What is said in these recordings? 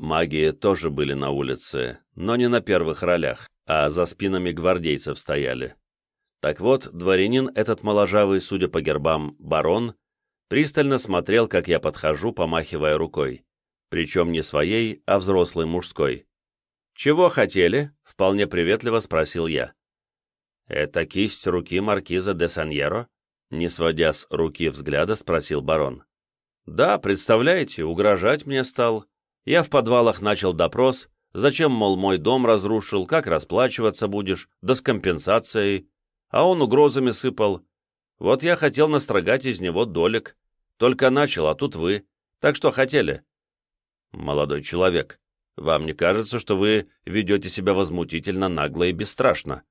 Маги тоже были на улице, но не на первых ролях, а за спинами гвардейцев стояли. Так вот, дворянин этот моложавый, судя по гербам, барон, пристально смотрел, как я подхожу, помахивая рукой. Причем не своей, а взрослой мужской. «Чего хотели?» — вполне приветливо спросил я. «Это кисть руки маркиза де Саньеро?» Не сводя с руки взгляда, спросил барон. «Да, представляете, угрожать мне стал. Я в подвалах начал допрос, зачем, мол, мой дом разрушил, как расплачиваться будешь, да с компенсацией, а он угрозами сыпал. Вот я хотел настрогать из него долек. Только начал, а тут вы. Так что хотели?» «Молодой человек, вам не кажется, что вы ведете себя возмутительно нагло и бесстрашно?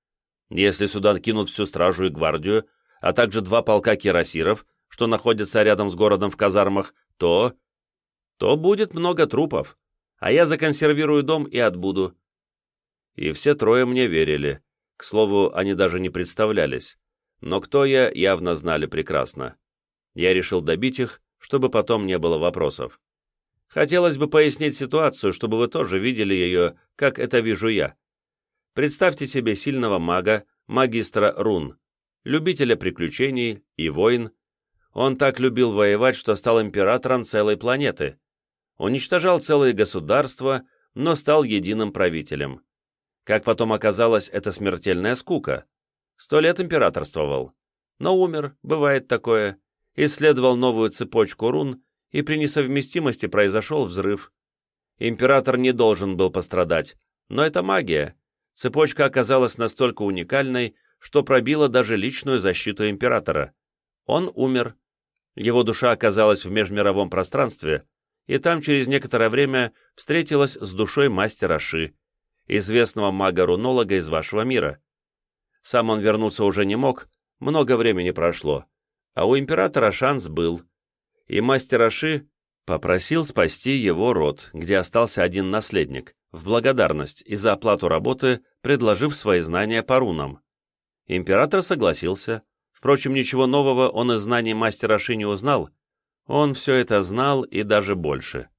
Если сюда кинут всю стражу и гвардию, а также два полка кирасиров, что находятся рядом с городом в казармах, то... то будет много трупов, а я законсервирую дом и отбуду. И все трое мне верили. К слову, они даже не представлялись. Но кто я, явно знали прекрасно. Я решил добить их, чтобы потом не было вопросов. Хотелось бы пояснить ситуацию, чтобы вы тоже видели ее, как это вижу я. Представьте себе сильного мага, магистра рун, любителя приключений и войн. Он так любил воевать, что стал императором целой планеты. Уничтожал целые государства, но стал единым правителем. Как потом оказалось, это смертельная скука. Сто лет императорствовал. Но умер, бывает такое. Исследовал новую цепочку рун, и при несовместимости произошел взрыв. Император не должен был пострадать, но это магия. Цепочка оказалась настолько уникальной, что пробила даже личную защиту императора. Он умер. Его душа оказалась в межмировом пространстве, и там через некоторое время встретилась с душой мастера Ши, известного мага-рунолога из вашего мира. Сам он вернуться уже не мог, много времени прошло, а у императора шанс был. И мастер Аши попросил спасти его род, где остался один наследник, в благодарность и за оплату работы, предложив свои знания по рунам. Император согласился. Впрочем, ничего нового он из знаний мастера Ши не узнал. Он все это знал и даже больше.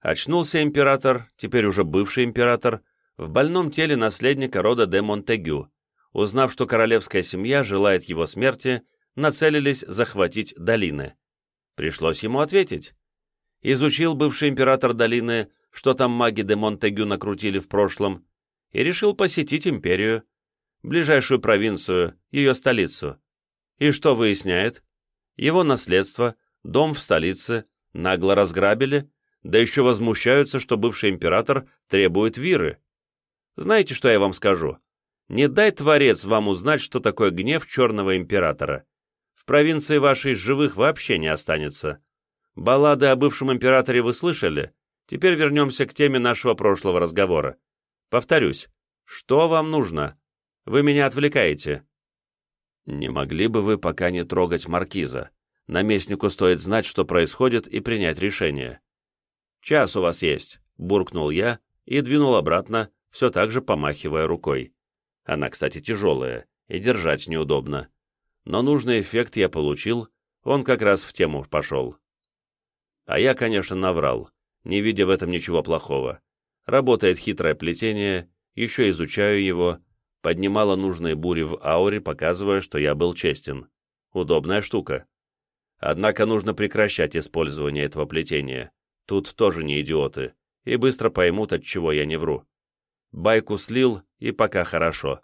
Очнулся император, теперь уже бывший император, в больном теле наследника рода де Монтегю. Узнав, что королевская семья желает его смерти, нацелились захватить долины. Пришлось ему ответить. Изучил бывший император долины, что там маги де Монтегю накрутили в прошлом, и решил посетить империю ближайшую провинцию, ее столицу. И что выясняет? Его наследство, дом в столице, нагло разграбили, да еще возмущаются, что бывший император требует виры. Знаете, что я вам скажу? Не дай Творец вам узнать, что такое гнев черного императора. В провинции вашей живых вообще не останется. Баллады о бывшем императоре вы слышали? Теперь вернемся к теме нашего прошлого разговора. Повторюсь, что вам нужно? Вы меня отвлекаете». «Не могли бы вы пока не трогать маркиза? Наместнику стоит знать, что происходит, и принять решение». «Час у вас есть», — буркнул я и двинул обратно, все так же помахивая рукой. Она, кстати, тяжелая, и держать неудобно. Но нужный эффект я получил, он как раз в тему пошел. А я, конечно, наврал, не видя в этом ничего плохого. Работает хитрое плетение, еще изучаю его, поднимала нужные бури в ауре, показывая, что я был честен. Удобная штука. Однако нужно прекращать использование этого плетения. Тут тоже не идиоты, и быстро поймут, от чего я не вру. Байку слил, и пока хорошо.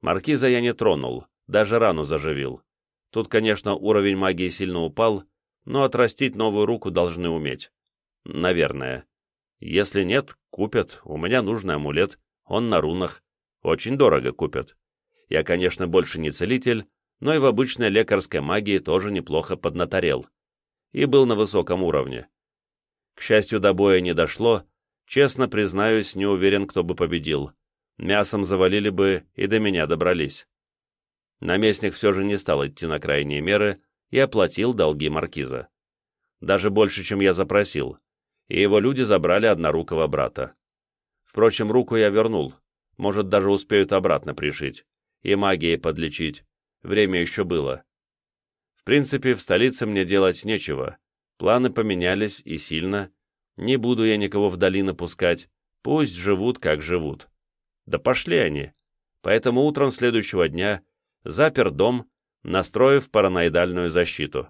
Маркиза я не тронул, даже рану заживил. Тут, конечно, уровень магии сильно упал, но отрастить новую руку должны уметь. Наверное. Если нет, купят, у меня нужный амулет, он на рунах. Очень дорого купят. Я, конечно, больше не целитель, но и в обычной лекарской магии тоже неплохо поднаторел. И был на высоком уровне. К счастью, до боя не дошло, честно признаюсь, не уверен, кто бы победил. Мясом завалили бы и до меня добрались. Наместник все же не стал идти на крайние меры и оплатил долги маркиза. Даже больше, чем я запросил, и его люди забрали однорукого брата. Впрочем, руку я вернул, может, даже успеют обратно пришить. И магией подлечить. Время еще было. В принципе, в столице мне делать нечего. Планы поменялись и сильно. Не буду я никого в долины пускать, пусть живут, как живут. Да пошли они. Поэтому утром следующего дня запер дом, настроив параноидальную защиту.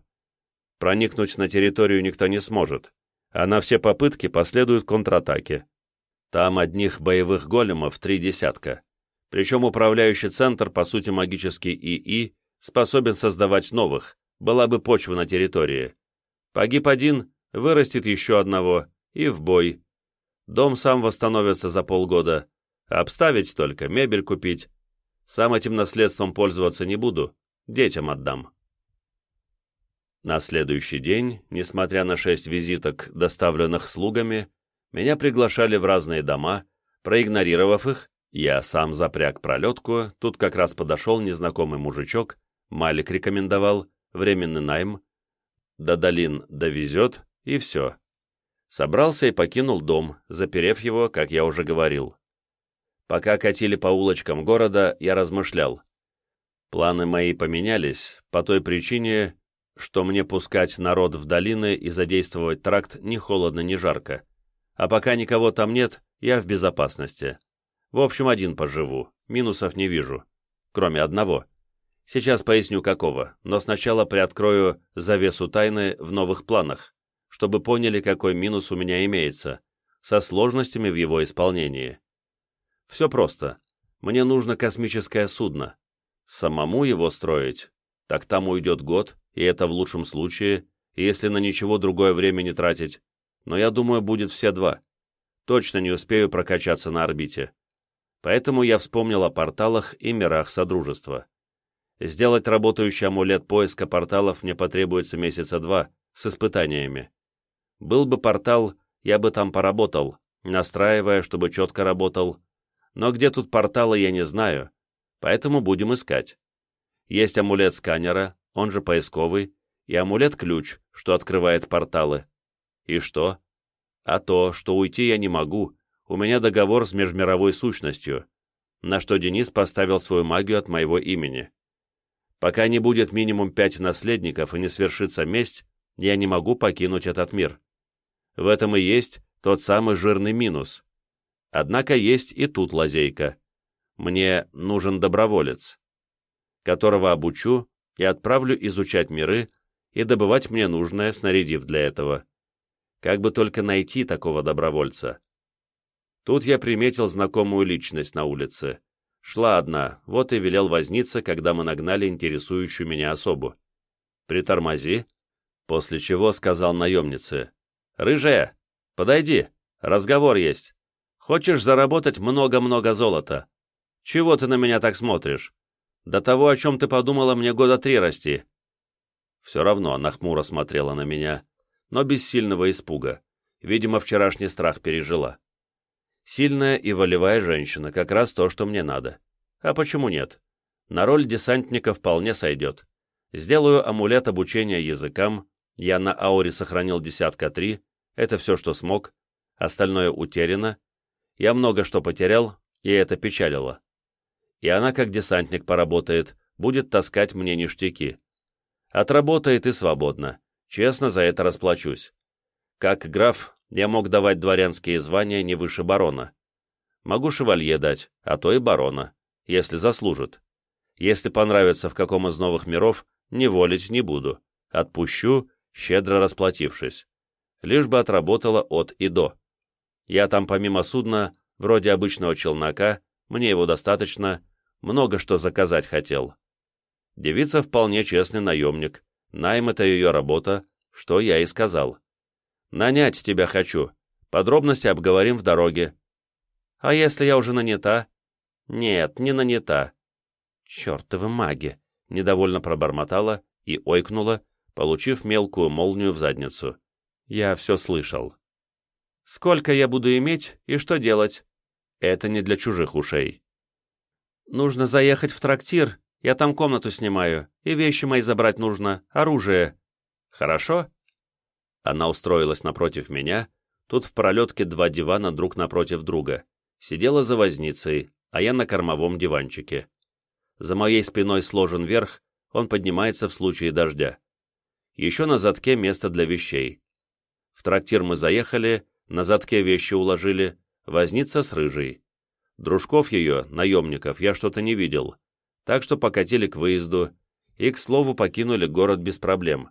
Проникнуть на территорию никто не сможет, а на все попытки последуют контратаки. Там одних боевых големов три десятка. Причем управляющий центр, по сути магический ИИ, способен создавать новых, была бы почва на территории. Погиб один, вырастет еще одного, и в бой. Дом сам восстановится за полгода. Обставить только, мебель купить. Сам этим наследством пользоваться не буду, детям отдам. На следующий день, несмотря на шесть визиток, доставленных слугами, меня приглашали в разные дома, проигнорировав их, я сам запряг пролетку, тут как раз подошел незнакомый мужичок, Малик рекомендовал, временный найм, до долин довезет, и все. Собрался и покинул дом, заперев его, как я уже говорил. Пока катили по улочкам города, я размышлял. Планы мои поменялись, по той причине, что мне пускать народ в долины и задействовать тракт ни холодно, ни жарко. А пока никого там нет, я в безопасности. В общем, один поживу, минусов не вижу. Кроме одного. Сейчас поясню какого, но сначала приоткрою завесу тайны в новых планах, чтобы поняли, какой минус у меня имеется, со сложностями в его исполнении. Все просто. Мне нужно космическое судно. Самому его строить? Так там уйдет год, и это в лучшем случае, если на ничего другое время не тратить. Но я думаю, будет все два. Точно не успею прокачаться на орбите. Поэтому я вспомнил о порталах и мирах Содружества. Сделать работающий амулет поиска порталов мне потребуется месяца два, с испытаниями. Был бы портал, я бы там поработал, настраивая, чтобы четко работал. Но где тут порталы, я не знаю, поэтому будем искать. Есть амулет сканера, он же поисковый, и амулет-ключ, что открывает порталы. И что? А то, что уйти я не могу, у меня договор с межмировой сущностью, на что Денис поставил свою магию от моего имени. Пока не будет минимум пять наследников и не свершится месть, я не могу покинуть этот мир. В этом и есть тот самый жирный минус. Однако есть и тут лазейка. Мне нужен доброволец, которого обучу и отправлю изучать миры и добывать мне нужное, снарядив для этого. Как бы только найти такого добровольца. Тут я приметил знакомую личность на улице. Шла одна, вот и велел возниться, когда мы нагнали интересующую меня особу. «Притормози», после чего сказал наемнице. «Рыжая, подойди, разговор есть. Хочешь заработать много-много золота? Чего ты на меня так смотришь? До того, о чем ты подумала, мне года три расти». Все равно она хмуро смотрела на меня, но без сильного испуга. Видимо, вчерашний страх пережила. Сильная и волевая женщина, как раз то, что мне надо. А почему нет? На роль десантника вполне сойдет. Сделаю амулет обучения языкам, я на ауре сохранил десятка три, это все, что смог, остальное утеряно. Я много что потерял, и это печалило. И она, как десантник, поработает, будет таскать мне ништяки. Отработает и свободно. Честно за это расплачусь. Как граф, я мог давать дворянские звания не выше барона. Могу шевалье дать, а то и барона, если заслужит. Если понравится в каком из новых миров, не волить не буду. Отпущу, щедро расплатившись. Лишь бы отработала от и до. Я там помимо судна, вроде обычного челнока, мне его достаточно, много что заказать хотел. Девица вполне честный наемник, найм — это ее работа, что я и сказал. Нанять тебя хочу. Подробности обговорим в дороге. А если я уже нанята? Нет, не нанята. Чертовы маги! Недовольно пробормотала и ойкнула, получив мелкую молнию в задницу. Я все слышал. Сколько я буду иметь и что делать? Это не для чужих ушей. Нужно заехать в трактир, я там комнату снимаю, и вещи мои забрать нужно, оружие. Хорошо? Она устроилась напротив меня, тут в пролетке два дивана друг напротив друга. Сидела за возницей, а я на кормовом диванчике. За моей спиной сложен верх, он поднимается в случае дождя. Еще на задке место для вещей. В трактир мы заехали, на задке вещи уложили, возница с рыжей. Дружков ее, наемников, я что-то не видел, так что покатили к выезду и, к слову, покинули город без проблем,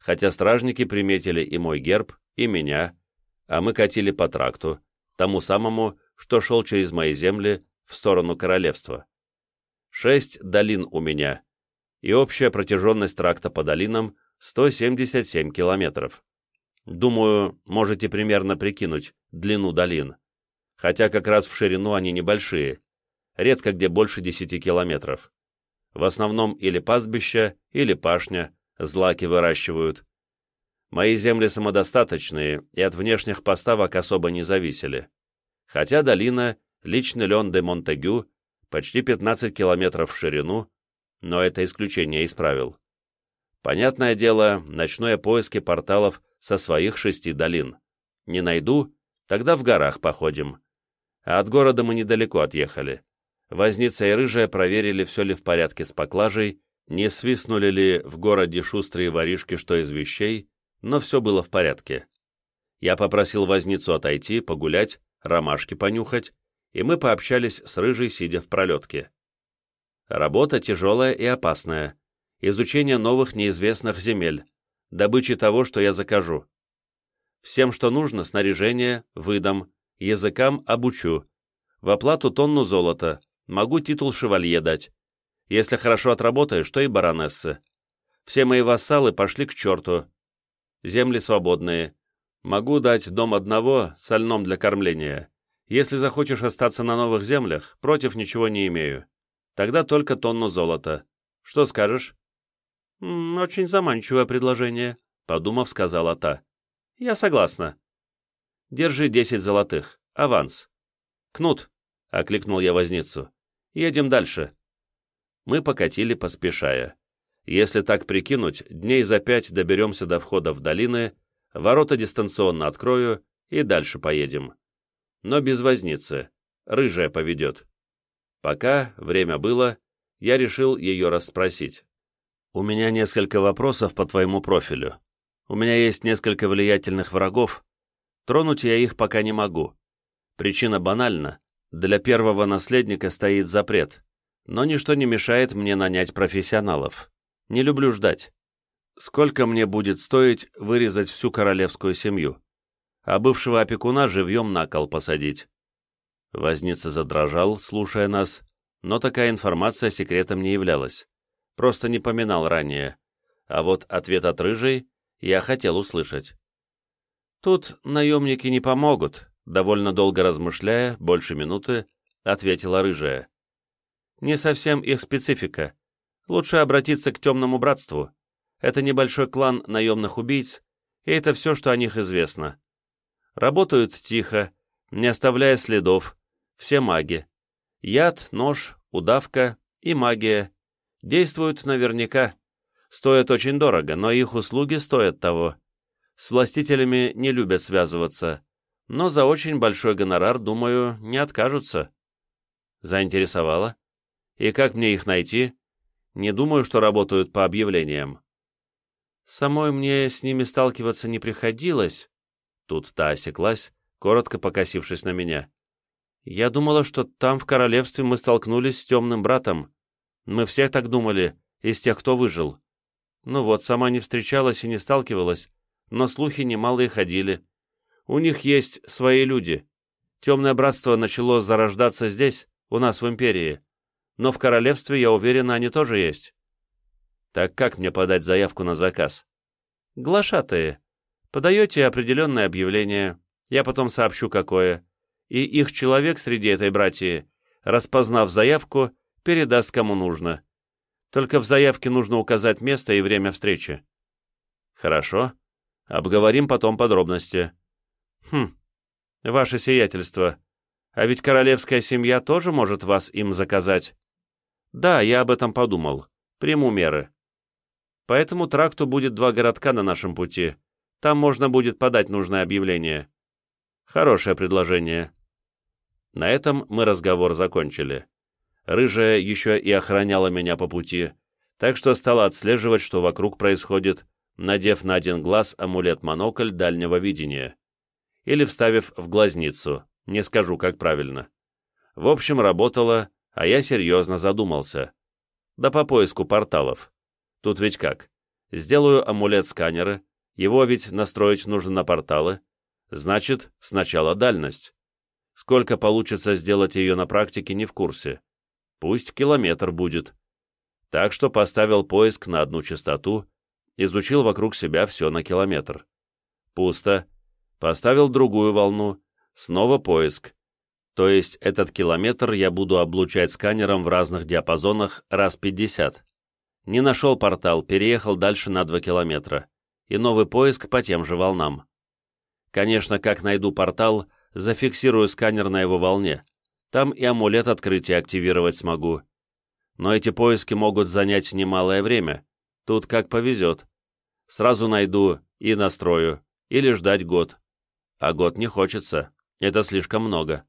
хотя стражники приметили и мой герб, и меня, а мы катили по тракту, тому самому, что шел через мои земли в сторону королевства. Шесть долин у меня, и общая протяженность тракта по долинам 177 километров. Думаю, можете примерно прикинуть длину долин, хотя как раз в ширину они небольшие, редко где больше 10 километров. В основном или пастбища, или пашня, злаки выращивают. Мои земли самодостаточные и от внешних поставок особо не зависели. Хотя долина, лично Лен де Монтегю, почти 15 километров в ширину, но это исключение исправил. Понятное дело, начну я поиски порталов со своих шести долин. Не найду, тогда в горах походим. А от города мы недалеко отъехали. Возница и Рыжая проверили, все ли в порядке с поклажей, не свистнули ли в городе шустрые воришки, что из вещей, но все было в порядке. Я попросил возницу отойти, погулять, ромашки понюхать, и мы пообщались с Рыжей, сидя в пролетке. Работа тяжелая и опасная. Изучение новых неизвестных земель, добычи того, что я закажу. Всем, что нужно, снаряжение, выдам, языкам обучу. В оплату тонну золота, могу титул шевалье дать. Если хорошо отработаешь, то и баронессы. Все мои вассалы пошли к черту. Земли свободные. Могу дать дом одного с льном для кормления. Если захочешь остаться на новых землях, против ничего не имею. Тогда только тонну золота. Что скажешь? «Очень заманчивое предложение», — подумав, сказала та. «Я согласна». «Держи десять золотых. Аванс». «Кнут», — окликнул я возницу. «Едем дальше». Мы покатили, поспешая. Если так прикинуть, дней за пять доберемся до входа в долины, ворота дистанционно открою и дальше поедем но без возницы. Рыжая поведет. Пока время было, я решил ее расспросить. «У меня несколько вопросов по твоему профилю. У меня есть несколько влиятельных врагов. Тронуть я их пока не могу. Причина банальна. Для первого наследника стоит запрет, но ничто не мешает мне нанять профессионалов. Не люблю ждать. Сколько мне будет стоить вырезать всю королевскую семью? а бывшего опекуна живьем на кол посадить. Возница задрожал, слушая нас, но такая информация секретом не являлась. Просто не поминал ранее. А вот ответ от рыжей я хотел услышать. «Тут наемники не помогут», — довольно долго размышляя, больше минуты, ответила рыжая. «Не совсем их специфика. Лучше обратиться к темному братству. Это небольшой клан наемных убийц, и это все, что о них известно. Работают тихо, не оставляя следов. Все маги. Яд, нож, удавка и магия. Действуют наверняка. Стоят очень дорого, но их услуги стоят того. С властителями не любят связываться, но за очень большой гонорар, думаю, не откажутся. Заинтересовало? И как мне их найти? Не думаю, что работают по объявлениям. Самой мне с ними сталкиваться не приходилось, Тут та осеклась, коротко покосившись на меня. «Я думала, что там, в королевстве, мы столкнулись с темным братом. Мы все так думали, из тех, кто выжил. Ну вот, сама не встречалась и не сталкивалась, но слухи немалые ходили. У них есть свои люди. Темное братство начало зарождаться здесь, у нас в империи. Но в королевстве, я уверена, они тоже есть. Так как мне подать заявку на заказ? Глашатые. Подаете определенное объявление, я потом сообщу какое, и их человек среди этой братьи, распознав заявку, передаст кому нужно. Только в заявке нужно указать место и время встречи. Хорошо. Обговорим потом подробности. Хм, ваше сиятельство, а ведь королевская семья тоже может вас им заказать. Да, я об этом подумал. Приму меры. По этому тракту будет два городка на нашем пути — там можно будет подать нужное объявление. Хорошее предложение. На этом мы разговор закончили. Рыжая еще и охраняла меня по пути, так что стала отслеживать, что вокруг происходит, надев на один глаз амулет-монокль дальнего видения. или вставив в глазницу, не скажу, как правильно. В общем, работала, а я серьезно задумался. Да по поиску порталов. Тут ведь как? Сделаю амулет-сканеры, его ведь настроить нужно на порталы. Значит, сначала дальность. Сколько получится сделать ее на практике, не в курсе. Пусть километр будет. Так что поставил поиск на одну частоту, изучил вокруг себя все на километр. Пусто. Поставил другую волну, снова поиск. То есть этот километр я буду облучать сканером в разных диапазонах раз 50. Не нашел портал, переехал дальше на 2 километра. И новый поиск по тем же волнам. Конечно, как найду портал, зафиксирую сканер на его волне. Там и амулет открытия активировать смогу. Но эти поиски могут занять немалое время. Тут как повезет. Сразу найду и настрою, или ждать год. А год не хочется, это слишком много.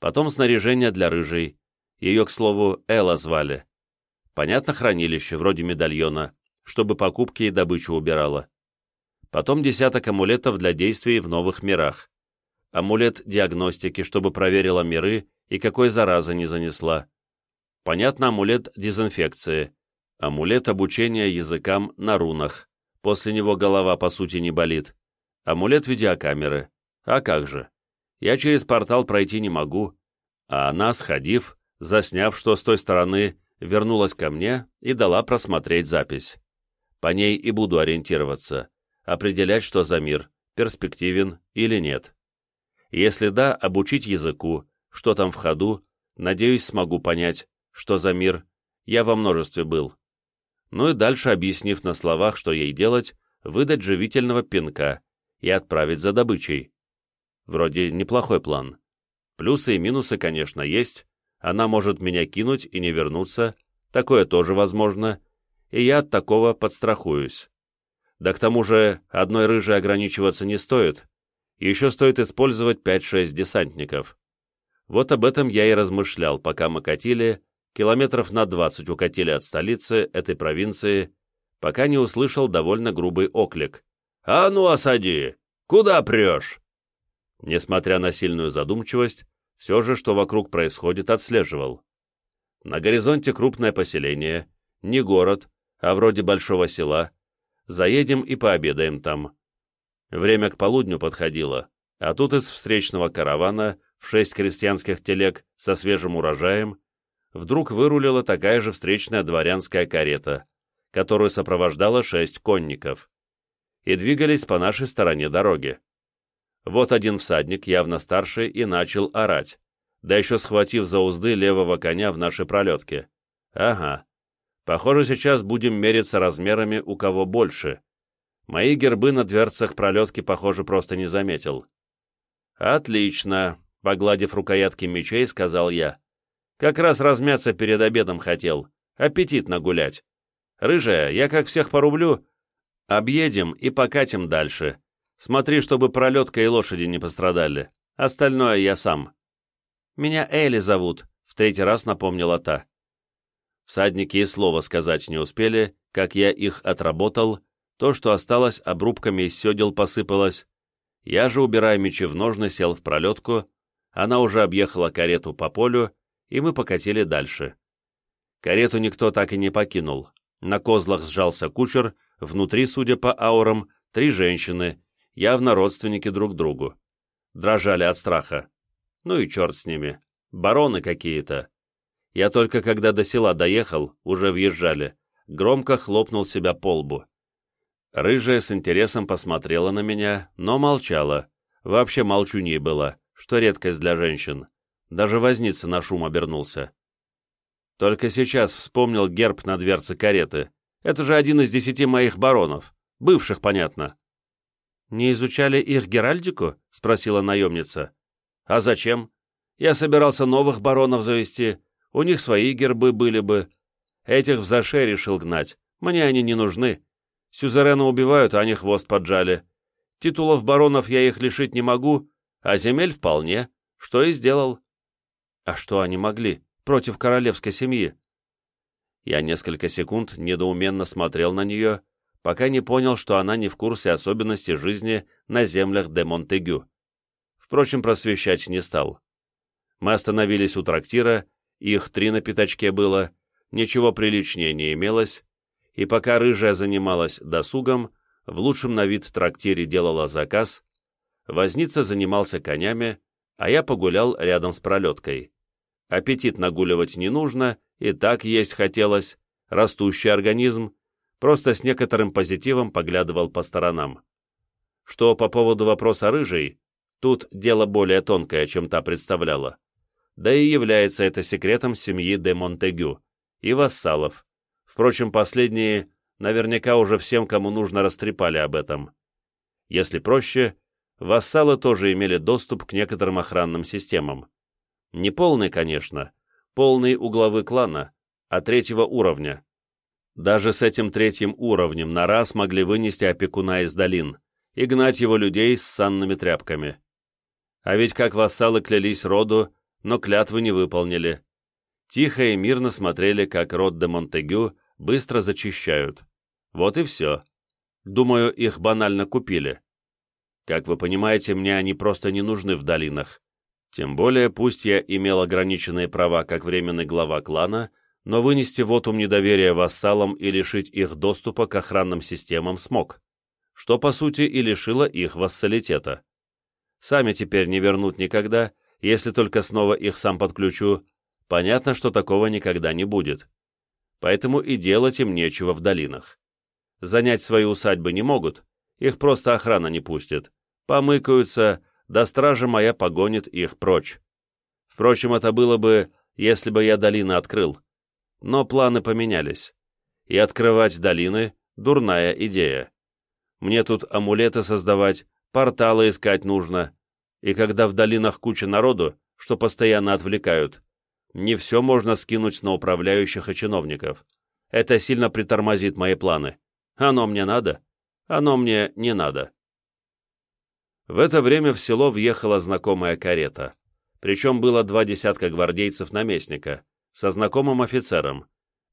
Потом снаряжение для рыжей. Ее, к слову, Элла звали. Понятно, хранилище, вроде медальона, чтобы покупки и добычу убирала. Потом десяток амулетов для действий в новых мирах. Амулет диагностики, чтобы проверила миры и какой заразы не занесла. Понятно, амулет дезинфекции. Амулет обучения языкам на рунах. После него голова, по сути, не болит. Амулет видеокамеры. А как же? Я через портал пройти не могу. А она, сходив, засняв, что с той стороны, вернулась ко мне и дала просмотреть запись. По ней и буду ориентироваться, определять, что за мир, перспективен или нет. Если да, обучить языку, что там в ходу, надеюсь, смогу понять, что за мир, я во множестве был ну и дальше, объяснив на словах, что ей делать, выдать живительного пинка и отправить за добычей. Вроде неплохой план. Плюсы и минусы, конечно, есть. Она может меня кинуть и не вернуться, такое тоже возможно, и я от такого подстрахуюсь. Да к тому же одной рыжей ограничиваться не стоит. Еще стоит использовать 5-6 десантников. Вот об этом я и размышлял, пока мы катили, километров на двадцать укатили от столицы этой провинции, пока не услышал довольно грубый оклик. «А ну, осади! Куда прешь?» Несмотря на сильную задумчивость, все же, что вокруг происходит, отслеживал. На горизонте крупное поселение, не город, а вроде большого села. Заедем и пообедаем там. Время к полудню подходило, а тут из встречного каравана в шесть крестьянских телег со свежим урожаем вдруг вырулила такая же встречная дворянская карета, которую сопровождало шесть конников, и двигались по нашей стороне дороги. Вот один всадник, явно старший, и начал орать, да еще схватив за узды левого коня в нашей пролетке. Ага. Похоже, сейчас будем мериться размерами у кого больше. Мои гербы на дверцах пролетки, похоже, просто не заметил. «Отлично», — погладив рукоятки мечей, сказал я. Как раз размяться перед обедом хотел. Аппетит нагулять. Рыжая, я как всех порублю. Объедем и покатим дальше. Смотри, чтобы пролетка и лошади не пострадали. Остальное я сам. Меня Элли зовут, в третий раз напомнила та. Всадники и слова сказать не успели, как я их отработал, то, что осталось, обрубками из седел посыпалось. Я же, убирая мечи в ножны, сел в пролетку, она уже объехала карету по полю, и мы покатили дальше. Карету никто так и не покинул. На козлах сжался кучер, внутри, судя по аурам, три женщины, явно родственники друг другу. Дрожали от страха. Ну и черт с ними. Бароны какие-то. Я только когда до села доехал, уже въезжали, громко хлопнул себя по лбу. Рыжая с интересом посмотрела на меня, но молчала. Вообще молчуней была, что редкость для женщин. Даже возница на шум обернулся. Только сейчас вспомнил герб на дверце кареты. Это же один из десяти моих баронов. Бывших, понятно. «Не изучали их геральдику?» — спросила наемница. «А зачем? Я собирался новых баронов завести. У них свои гербы были бы. Этих в заше решил гнать. Мне они не нужны. Сюзерена убивают, а они хвост поджали. Титулов баронов я их лишить не могу, а земель вполне. Что и сделал. А что они могли против королевской семьи? Я несколько секунд недоуменно смотрел на нее, пока не понял, что она не в курсе особенностей жизни на землях де Монтегю. Впрочем, просвещать не стал. Мы остановились у трактира, их три на пятачке было, ничего приличнее не имелось, и пока рыжая занималась досугом, в лучшем на вид трактире делала заказ, возница занимался конями, а я погулял рядом с пролеткой. Аппетит нагуливать не нужно, и так есть хотелось, растущий организм, просто с некоторым позитивом поглядывал по сторонам. Что по поводу вопроса рыжей, тут дело более тонкое, чем та представляла. Да и является это секретом семьи де Монтегю и вассалов. Впрочем, последние наверняка уже всем, кому нужно, растрепали об этом. Если проще, вассалы тоже имели доступ к некоторым охранным системам. Не полный, конечно, полный у главы клана, а третьего уровня. Даже с этим третьим уровнем на раз могли вынести опекуна из долин и гнать его людей с санными тряпками. А ведь как вассалы клялись роду, но клятвы не выполнили. Тихо и мирно смотрели, как род де Монтегю быстро зачищают. Вот и все. Думаю, их банально купили. Как вы понимаете, мне они просто не нужны в долинах. Тем более, пусть я имел ограниченные права как временный глава клана, но вынести вотум недоверия вассалам и лишить их доступа к охранным системам смог, что, по сути, и лишило их вассалитета. Сами теперь не вернут никогда, если только снова их сам подключу, понятно, что такого никогда не будет. Поэтому и делать им нечего в долинах. Занять свои усадьбы не могут, их просто охрана не пустит. Помыкаются, да стража моя погонит их прочь. Впрочем, это было бы, если бы я долины открыл. Но планы поменялись. И открывать долины — дурная идея. Мне тут амулеты создавать, порталы искать нужно, и когда в долинах куча народу, что постоянно отвлекают, не все можно скинуть на управляющих и чиновников. Это сильно притормозит мои планы. Оно мне надо? Оно мне не надо. В это время в село въехала знакомая карета. Причем было два десятка гвардейцев наместника, со знакомым офицером.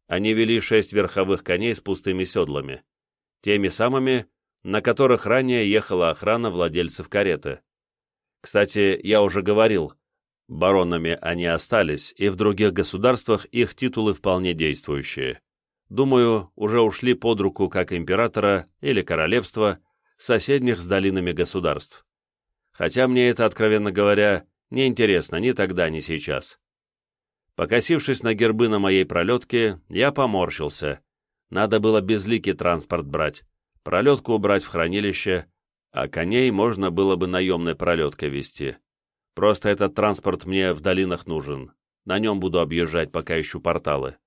Они вели шесть верховых коней с пустыми седлами. Теми самыми, на которых ранее ехала охрана владельцев кареты. Кстати, я уже говорил, баронами они остались, и в других государствах их титулы вполне действующие. Думаю, уже ушли под руку как императора или королевства, соседних с долинами государств. Хотя мне это, откровенно говоря, не интересно ни тогда, ни сейчас. Покосившись на гербы на моей пролетке, я поморщился. Надо было безликий транспорт брать, пролетку убрать в хранилище, а коней можно было бы наемной пролеткой вести. Просто этот транспорт мне в долинах нужен. На нем буду объезжать, пока ищу порталы.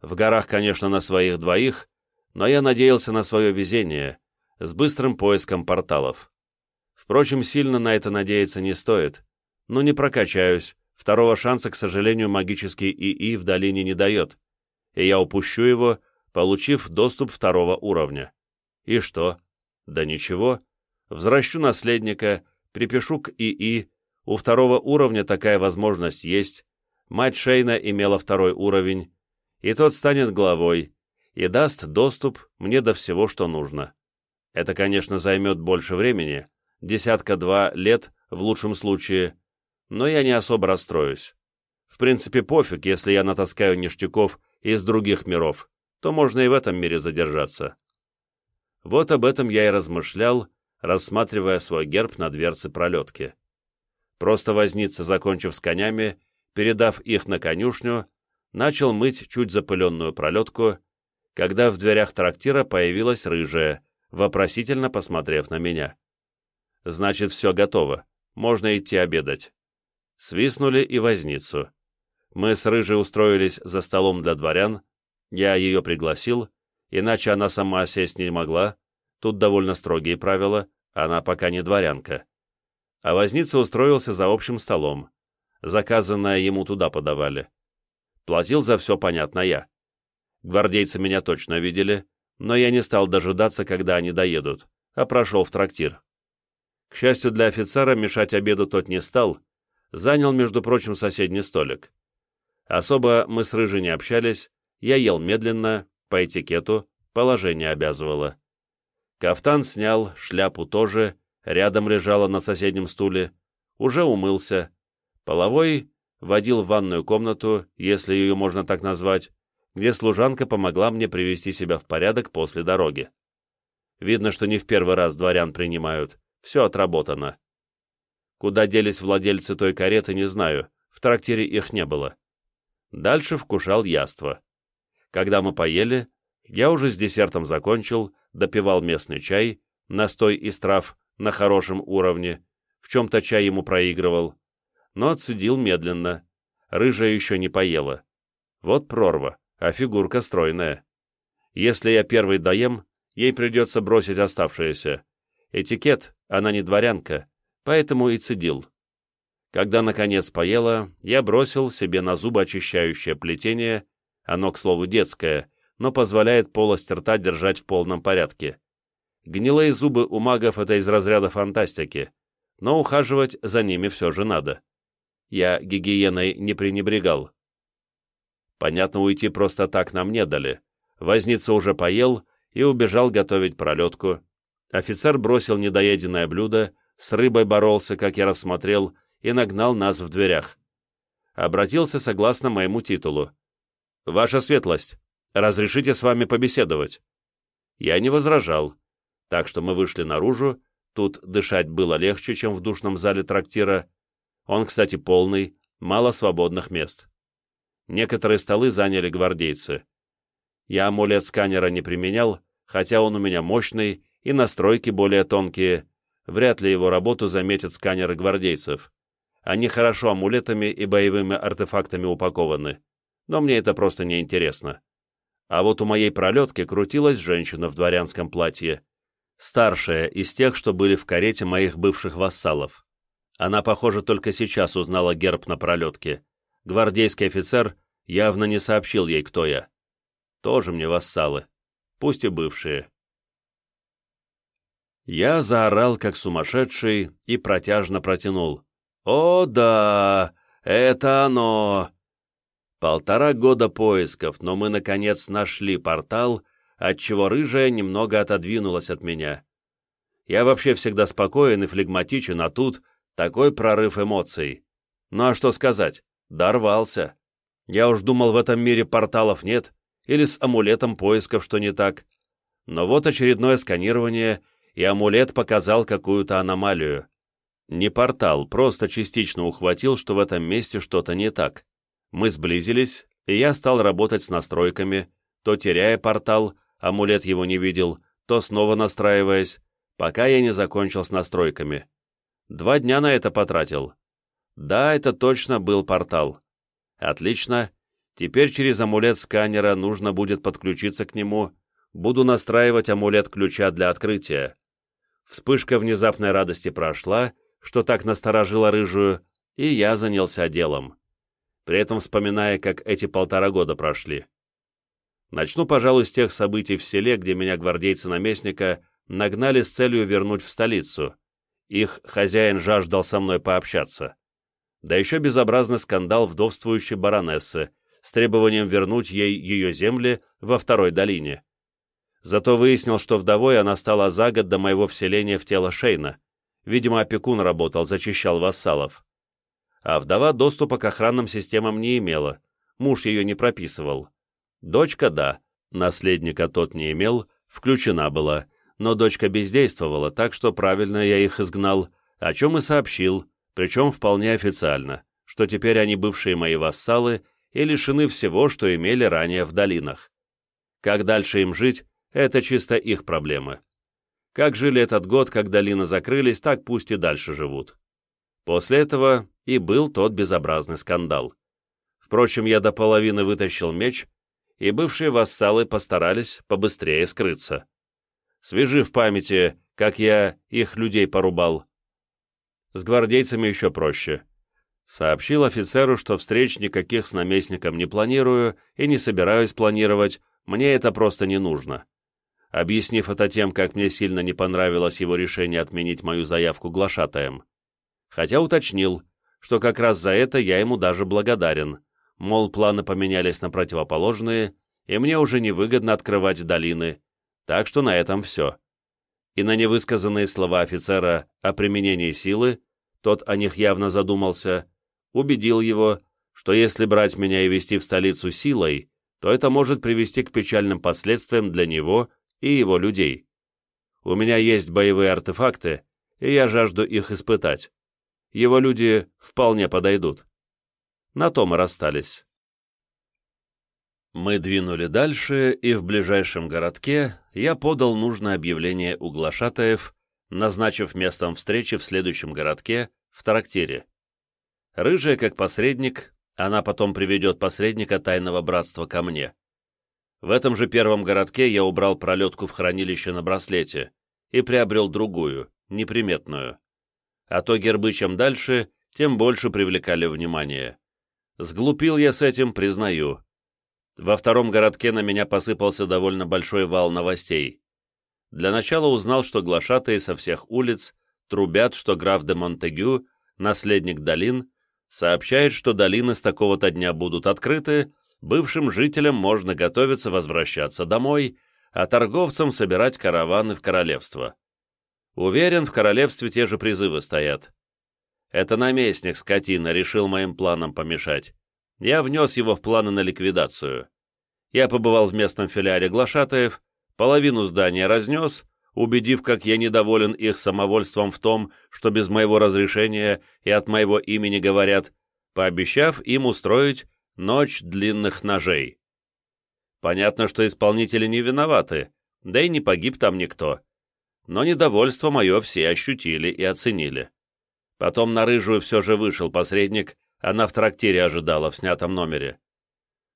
В горах, конечно, на своих двоих, но я надеялся на свое везение, с быстрым поиском порталов. Впрочем, сильно на это надеяться не стоит. Ну, не прокачаюсь, второго шанса, к сожалению, магический ИИ в долине не дает, и я упущу его, получив доступ второго уровня. И что? Да ничего, Взращу наследника, припишу к ИИ, у второго уровня такая возможность есть, мать Шейна имела второй уровень, и тот станет главой, и даст доступ мне до всего, что нужно. Это, конечно, займет больше времени, десятка-два лет в лучшем случае, но я не особо расстроюсь. В принципе, пофиг, если я натаскаю ништяков из других миров, то можно и в этом мире задержаться. Вот об этом я и размышлял, рассматривая свой герб на дверце пролетки. Просто возница, закончив с конями, передав их на конюшню, начал мыть чуть запыленную пролетку, когда в дверях трактира появилась рыжая, вопросительно посмотрев на меня. «Значит, все готово, можно идти обедать». Свистнули и возницу. Мы с Рыжей устроились за столом для дворян, я ее пригласил, иначе она сама сесть не могла, Тут довольно строгие правила, она пока не дворянка. А возница устроился за общим столом. Заказанное ему туда подавали. Платил за все, понятно, я. Гвардейцы меня точно видели, но я не стал дожидаться, когда они доедут, а прошел в трактир. К счастью для офицера, мешать обеду тот не стал, занял, между прочим, соседний столик. Особо мы с Рыжей не общались, я ел медленно, по этикету, положение обязывало. Кафтан снял, шляпу тоже, рядом лежала на соседнем стуле. уже умылся. Половой водил в ванную комнату, если ее можно так назвать, где служанка помогла мне привести себя в порядок после дороги. Видно, что не в первый раз дворян принимают, все отработано. Куда делись владельцы той кареты, не знаю, в трактире их не было. Дальше вкушал яство. Когда мы поели, я уже с десертом закончил, допивал местный чай, настой из трав на хорошем уровне, в чем-то чай ему проигрывал, но отсидел медленно. Рыжая еще не поела. Вот прорва а фигурка стройная. Если я первый доем, ей придется бросить оставшееся. Этикет, она не дворянка, поэтому и цедил. Когда, наконец, поела, я бросил себе на зубы очищающее плетение, оно, к слову, детское, но позволяет полость рта держать в полном порядке. Гнилые зубы у магов — это из разряда фантастики, но ухаживать за ними все же надо. Я гигиеной не пренебрегал. Понятно, уйти просто так нам не дали. Возница уже поел и убежал готовить пролетку. Офицер бросил недоеденное блюдо, с рыбой боролся, как я рассмотрел, и нагнал нас в дверях. Обратился согласно моему титулу. «Ваша светлость, разрешите с вами побеседовать?» Я не возражал, так что мы вышли наружу, тут дышать было легче, чем в душном зале трактира. Он, кстати, полный, мало свободных мест. Некоторые столы заняли гвардейцы. Я амулет сканера не применял, хотя он у меня мощный и настройки более тонкие. Вряд ли его работу заметят сканеры гвардейцев. Они хорошо амулетами и боевыми артефактами упакованы. Но мне это просто не интересно. А вот у моей пролетки крутилась женщина в дворянском платье. Старшая из тех, что были в карете моих бывших вассалов. Она, похоже, только сейчас узнала герб на пролетке гвардейский офицер явно не сообщил ей, кто я. Тоже мне вассалы, пусть и бывшие. Я заорал, как сумасшедший, и протяжно протянул. «О, да! Это оно!» Полтора года поисков, но мы, наконец, нашли портал, отчего рыжая немного отодвинулась от меня. Я вообще всегда спокоен и флегматичен, а тут такой прорыв эмоций. Ну а что сказать? Дорвался. Я уж думал, в этом мире порталов нет, или с амулетом поисков что не так. Но вот очередное сканирование, и амулет показал какую-то аномалию. Не портал, просто частично ухватил, что в этом месте что-то не так. Мы сблизились, и я стал работать с настройками, то теряя портал, амулет его не видел, то снова настраиваясь, пока я не закончил с настройками. Два дня на это потратил. Да, это точно был портал. Отлично. Теперь через амулет сканера нужно будет подключиться к нему. Буду настраивать амулет ключа для открытия. Вспышка внезапной радости прошла, что так насторожило рыжую, и я занялся делом. При этом вспоминая, как эти полтора года прошли. Начну, пожалуй, с тех событий в селе, где меня гвардейцы наместника нагнали с целью вернуть в столицу. Их хозяин жаждал со мной пообщаться да еще безобразный скандал вдовствующей баронессы с требованием вернуть ей ее земли во второй долине. Зато выяснил, что вдовой она стала за год до моего вселения в тело Шейна. Видимо, опекун работал, зачищал вассалов. А вдова доступа к охранным системам не имела, муж ее не прописывал. Дочка — да, наследника тот не имел, включена была, но дочка бездействовала, так что правильно я их изгнал, о чем и сообщил, причем вполне официально, что теперь они бывшие мои вассалы и лишены всего, что имели ранее в долинах. Как дальше им жить, это чисто их проблемы. Как жили этот год, как долины закрылись, так пусть и дальше живут. После этого и был тот безобразный скандал. Впрочем, я до половины вытащил меч, и бывшие вассалы постарались побыстрее скрыться. Свежи в памяти, как я их людей порубал, с гвардейцами еще проще. Сообщил офицеру, что встреч никаких с наместником не планирую и не собираюсь планировать, мне это просто не нужно. Объяснив это тем, как мне сильно не понравилось его решение отменить мою заявку глашатаем. Хотя уточнил, что как раз за это я ему даже благодарен, мол, планы поменялись на противоположные, и мне уже невыгодно открывать долины, так что на этом все и на невысказанные слова офицера о применении силы тот о них явно задумался, убедил его, что если брать меня и вести в столицу силой, то это может привести к печальным последствиям для него и его людей. У меня есть боевые артефакты, и я жажду их испытать. Его люди вполне подойдут. На то мы расстались. Мы двинули дальше, и в ближайшем городке я подал нужное объявление у глашатаев, назначив местом встречи в следующем городке, в трактире. Рыжая как посредник, она потом приведет посредника тайного братства ко мне. В этом же первом городке я убрал пролетку в хранилище на браслете и приобрел другую, неприметную. А то гербы чем дальше, тем больше привлекали внимание. Сглупил я с этим, признаю. Во втором городке на меня посыпался довольно большой вал новостей. Для начала узнал, что глашатые со всех улиц трубят, что граф де Монтегю, наследник долин, сообщает, что долины с такого-то дня будут открыты, бывшим жителям можно готовиться возвращаться домой, а торговцам собирать караваны в королевство. Уверен, в королевстве те же призывы стоят. Это наместник, скотина, решил моим планам помешать я внес его в планы на ликвидацию. Я побывал в местном филиале глашатаев, половину здания разнес, убедив, как я недоволен их самовольством в том, что без моего разрешения и от моего имени говорят, пообещав им устроить ночь длинных ножей. Понятно, что исполнители не виноваты, да и не погиб там никто. Но недовольство мое все ощутили и оценили. Потом на рыжую все же вышел посредник она в трактире ожидала в снятом номере.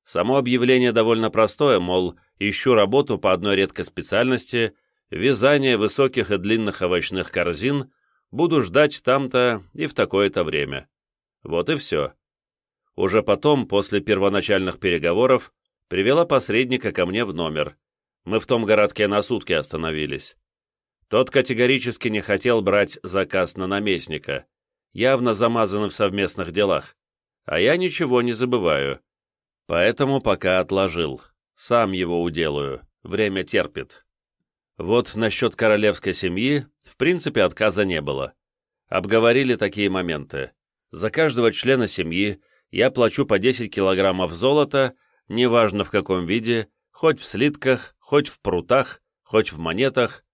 Само объявление довольно простое, мол, ищу работу по одной редкой специальности, вязание высоких и длинных овощных корзин, буду ждать там-то и в такое-то время. Вот и все. Уже потом, после первоначальных переговоров, привела посредника ко мне в номер. Мы в том городке на сутки остановились. Тот категорически не хотел брать заказ на наместника, явно замазаны в совместных делах, а я ничего не забываю. Поэтому пока отложил. Сам его уделаю, время терпит. Вот насчет королевской семьи, в принципе, отказа не было. Обговорили такие моменты. За каждого члена семьи я плачу по 10 килограммов золота, неважно в каком виде, хоть в слитках, хоть в прутах, хоть в монетах.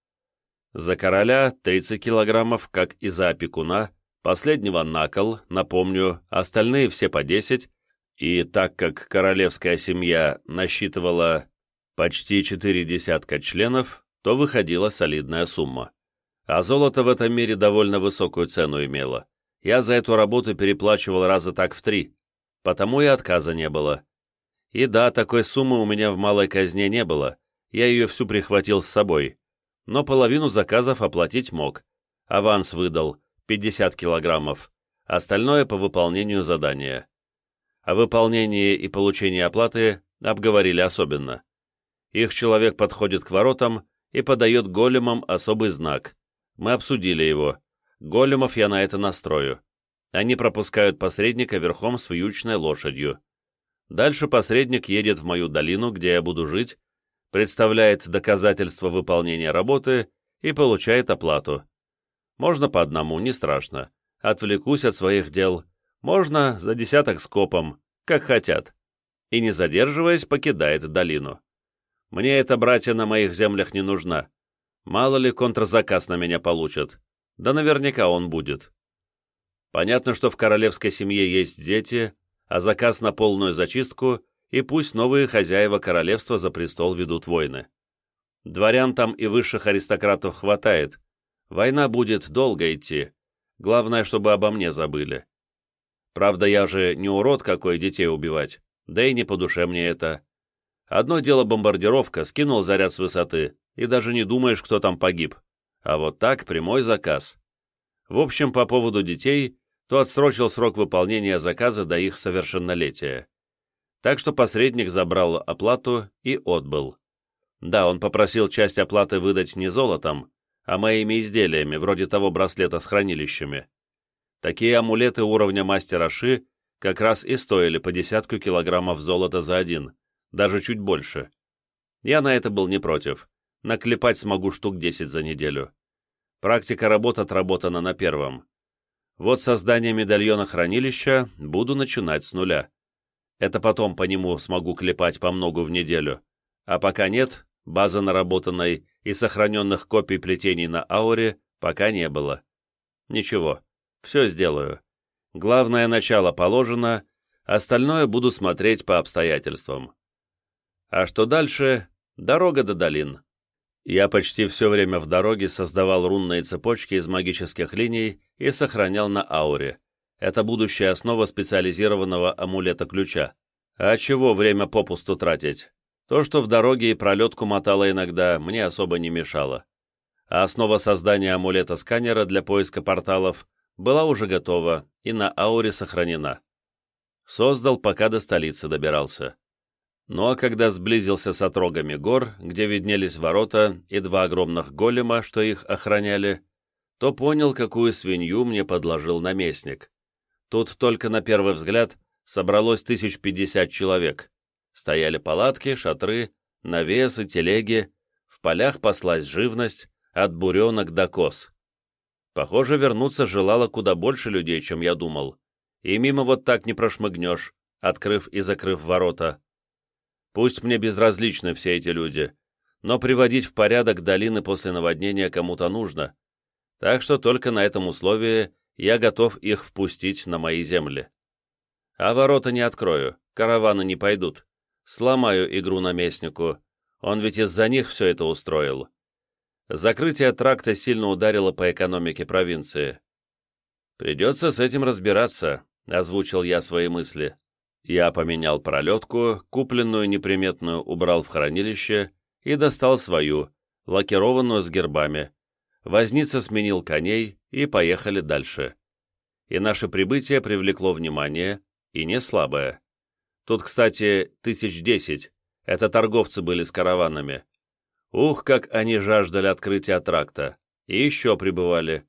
За короля 30 килограммов, как и за опекуна, Последнего на кол, напомню, остальные все по десять, и так как королевская семья насчитывала почти четыре десятка членов, то выходила солидная сумма. А золото в этом мире довольно высокую цену имело. Я за эту работу переплачивал раза так в три, потому и отказа не было. И да, такой суммы у меня в малой казне не было, я ее всю прихватил с собой, но половину заказов оплатить мог. Аванс выдал, 50 килограммов, остальное по выполнению задания. О выполнении и получении оплаты обговорили особенно. Их человек подходит к воротам и подает големам особый знак. Мы обсудили его. Големов я на это настрою. Они пропускают посредника верхом с вьючной лошадью. Дальше посредник едет в мою долину, где я буду жить, представляет доказательства выполнения работы и получает оплату. Можно по одному, не страшно. Отвлекусь от своих дел. Можно за десяток скопом, как хотят. И, не задерживаясь, покидает долину. Мне эта братья на моих землях не нужна. Мало ли контрзаказ на меня получат. Да наверняка он будет. Понятно, что в королевской семье есть дети, а заказ на полную зачистку, и пусть новые хозяева королевства за престол ведут войны. Дворян там и высших аристократов хватает, Война будет долго идти. Главное, чтобы обо мне забыли. Правда, я же не урод какой детей убивать, да и не по душе мне это. Одно дело бомбардировка, скинул заряд с высоты, и даже не думаешь, кто там погиб. А вот так прямой заказ. В общем, по поводу детей, то отсрочил срок выполнения заказа до их совершеннолетия. Так что посредник забрал оплату и отбыл. Да, он попросил часть оплаты выдать не золотом, а моими изделиями, вроде того браслета с хранилищами. Такие амулеты уровня мастера Ши как раз и стоили по десятку килограммов золота за один, даже чуть больше. Я на это был не против. Наклепать смогу штук 10 за неделю. Практика работ отработана на первом. Вот создание медальона хранилища буду начинать с нуля. Это потом по нему смогу клепать по многу в неделю. А пока нет, базы наработанной и сохраненных копий плетений на ауре пока не было. Ничего, все сделаю. Главное начало положено, остальное буду смотреть по обстоятельствам. А что дальше? Дорога до долин. Я почти все время в дороге создавал рунные цепочки из магических линий и сохранял на ауре. Это будущая основа специализированного амулета-ключа. А чего время попусту тратить? То, что в дороге и пролетку мотало иногда, мне особо не мешало. А основа создания амулета-сканера для поиска порталов была уже готова и на ауре сохранена. Создал, пока до столицы добирался. Ну а когда сблизился с отрогами гор, где виднелись ворота и два огромных голема, что их охраняли, то понял, какую свинью мне подложил наместник. Тут только на первый взгляд собралось тысяч пятьдесят человек. Стояли палатки, шатры, навесы, телеги, в полях паслась живность, от буренок до коз. Похоже, вернуться желало куда больше людей, чем я думал. И мимо вот так не прошмыгнешь, открыв и закрыв ворота. Пусть мне безразличны все эти люди, но приводить в порядок долины после наводнения кому-то нужно, так что только на этом условии я готов их впустить на мои земли. А ворота не открою, караваны не пойдут. Сломаю игру наместнику, он ведь из-за них все это устроил. Закрытие тракта сильно ударило по экономике провинции. «Придется с этим разбираться», — озвучил я свои мысли. Я поменял пролетку, купленную неприметную убрал в хранилище и достал свою, лакированную с гербами. Возница сменил коней и поехали дальше. И наше прибытие привлекло внимание, и не слабое. Тут, кстати, тысяч десять, это торговцы были с караванами. Ух, как они жаждали открытия тракта, и еще прибывали.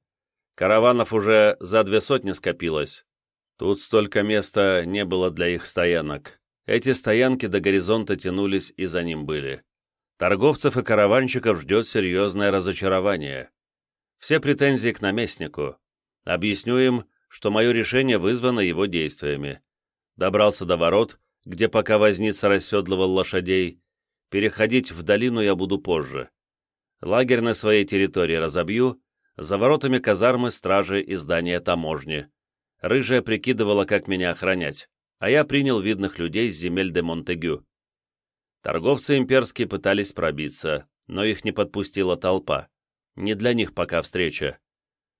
Караванов уже за две сотни скопилось, Тут столько места не было для их стоянок. Эти стоянки до горизонта тянулись и за ним были. Торговцев и караванщиков ждет серьезное разочарование. Все претензии к наместнику. Объясню им, что мое решение вызвано его действиями. Добрался до ворот, где пока возница расседлывал лошадей. Переходить в долину я буду позже. Лагерь на своей территории разобью, за воротами казармы, стражи и здания таможни. Рыжая прикидывала, как меня охранять, а я принял видных людей с земель де Монтегю. Торговцы имперские пытались пробиться, но их не подпустила толпа. Не для них пока встреча.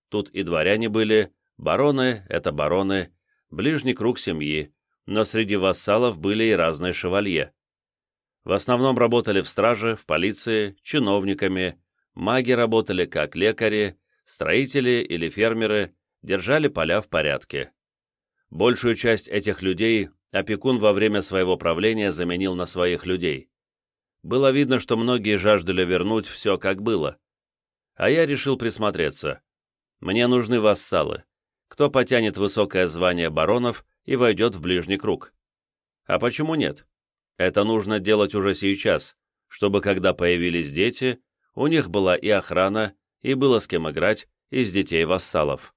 Тут и дворяне были, бароны — это бароны, ближний круг семьи, но среди вассалов были и разные шевалье. В основном работали в страже, в полиции, чиновниками, маги работали как лекари, строители или фермеры, держали поля в порядке. Большую часть этих людей опекун во время своего правления заменил на своих людей. Было видно, что многие жаждали вернуть все, как было. А я решил присмотреться. Мне нужны вассалы. Кто потянет высокое звание баронов и войдет в ближний круг? А почему нет? Это нужно делать уже сейчас, чтобы, когда появились дети, у них была и охрана, и было с кем играть из детей вассалов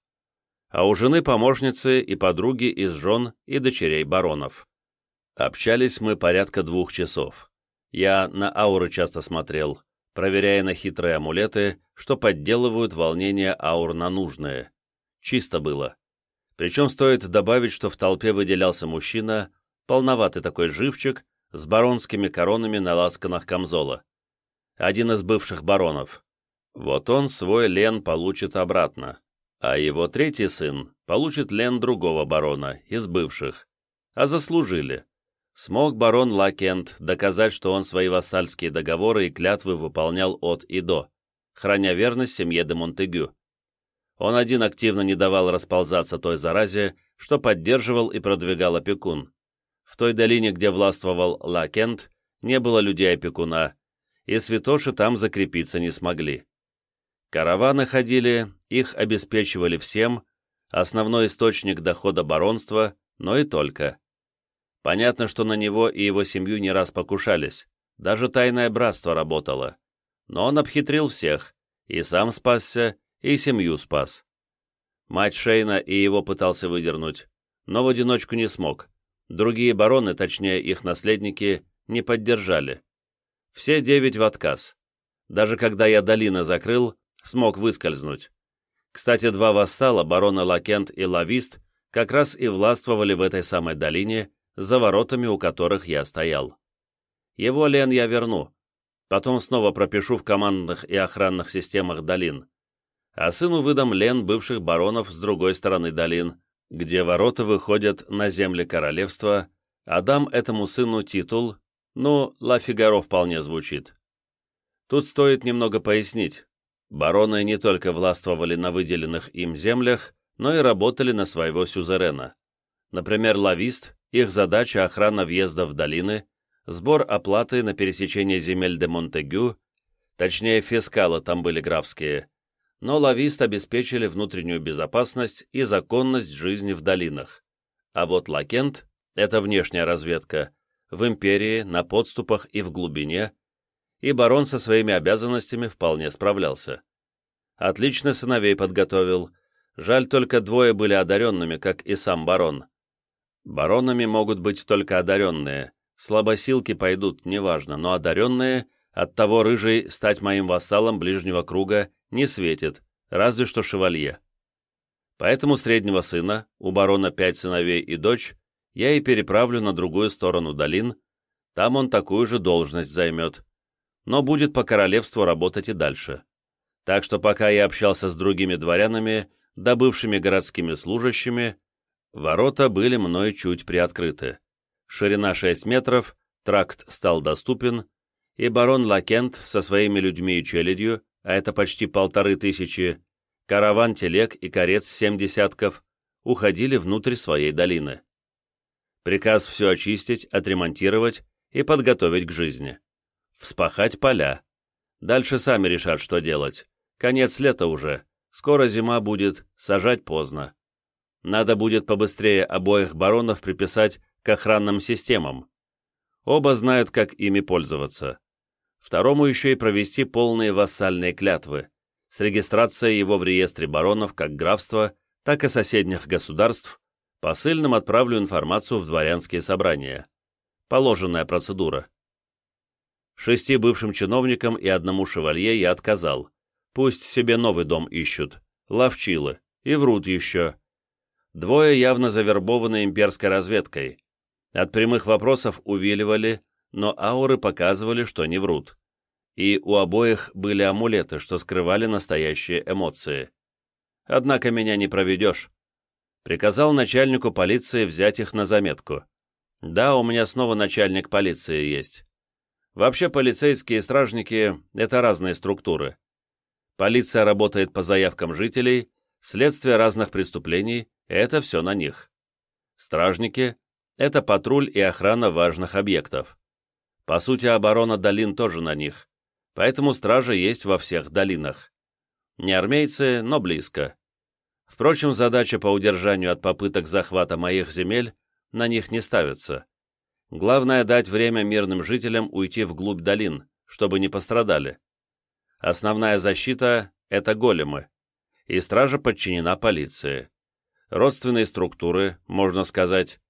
а у жены помощницы и подруги из жен и дочерей баронов. Общались мы порядка двух часов. Я на ауры часто смотрел, проверяя на хитрые амулеты, что подделывают волнение аур на нужные. Чисто было. Причем стоит добавить, что в толпе выделялся мужчина, полноватый такой живчик, с баронскими коронами на ласканах камзола. Один из бывших баронов. Вот он свой лен получит обратно а его третий сын получит лен другого барона, из бывших. А заслужили. Смог барон Лакент доказать, что он свои вассальские договоры и клятвы выполнял от и до, храня верность семье де Монтегю. Он один активно не давал расползаться той заразе, что поддерживал и продвигал опекун. В той долине, где властвовал Лакент, не было людей опекуна, и святоши там закрепиться не смогли. Караваны ходили, их обеспечивали всем, основной источник дохода баронства, но и только. Понятно, что на него и его семью не раз покушались, даже тайное братство работало. Но он обхитрил всех, и сам спасся, и семью спас. Мать Шейна и его пытался выдернуть, но в одиночку не смог. Другие бароны, точнее их наследники, не поддержали. Все девять в отказ. Даже когда я долина закрыл, смог выскользнуть. Кстати, два вассала, барона Лакент и Лавист, как раз и властвовали в этой самой долине, за воротами у которых я стоял. Его Лен я верну, потом снова пропишу в командных и охранных системах долин. А сыну выдам Лен бывших баронов с другой стороны долин, где ворота выходят на земли королевства, а дам этому сыну титул, ну, Ла Фигаро вполне звучит. Тут стоит немного пояснить. Бароны не только властвовали на выделенных им землях, но и работали на своего сюзерена. Например, лавист, их задача охрана въезда в долины, сбор оплаты на пересечение земель де Монтегю, точнее фискалы там были графские, но лавист обеспечили внутреннюю безопасность и законность жизни в долинах. А вот Лакент — это внешняя разведка, в империи, на подступах и в глубине, и барон со своими обязанностями вполне справлялся. Отлично сыновей подготовил, жаль только двое были одаренными, как и сам барон. Баронами могут быть только одаренные, слабосилки пойдут, неважно, но одаренные, от того рыжий стать моим вассалом ближнего круга не светит, разве что шевалье. Поэтому среднего сына, у барона пять сыновей и дочь, я и переправлю на другую сторону долин, там он такую же должность займет, но будет по королевству работать и дальше. Так что пока я общался с другими дворянами, добывшими городскими служащими, ворота были мной чуть приоткрыты. Ширина 6 метров, тракт стал доступен, и барон Лакент со своими людьми и челядью а это почти полторы тысячи, караван телег и карет семь десятков, уходили внутрь своей долины. Приказ все очистить, отремонтировать и подготовить к жизни. Вспахать поля. Дальше сами решат, что делать. Конец лета уже. Скоро зима будет, сажать поздно. Надо будет побыстрее обоих баронов приписать к охранным системам. Оба знают, как ими пользоваться второму еще и провести полные вассальные клятвы с регистрацией его в реестре баронов как графства, так и соседних государств, посыльным отправлю информацию в дворянские собрания. Положенная процедура. Шести бывшим чиновникам и одному шевалье я отказал. Пусть себе новый дом ищут. Ловчилы. И врут еще. Двое явно завербованы имперской разведкой. От прямых вопросов увиливали, но ауры показывали, что не врут. И у обоих были амулеты, что скрывали настоящие эмоции. Однако меня не проведешь. Приказал начальнику полиции взять их на заметку. Да, у меня снова начальник полиции есть. Вообще полицейские и стражники — это разные структуры. Полиция работает по заявкам жителей, следствие разных преступлений — это все на них. Стражники — это патруль и охрана важных объектов. По сути, оборона долин тоже на них, поэтому стража есть во всех долинах. Не армейцы, но близко. Впрочем, задача по удержанию от попыток захвата моих земель на них не ставится. Главное дать время мирным жителям уйти вглубь долин, чтобы не пострадали. Основная защита — это големы, и стража подчинена полиции. Родственные структуры, можно сказать,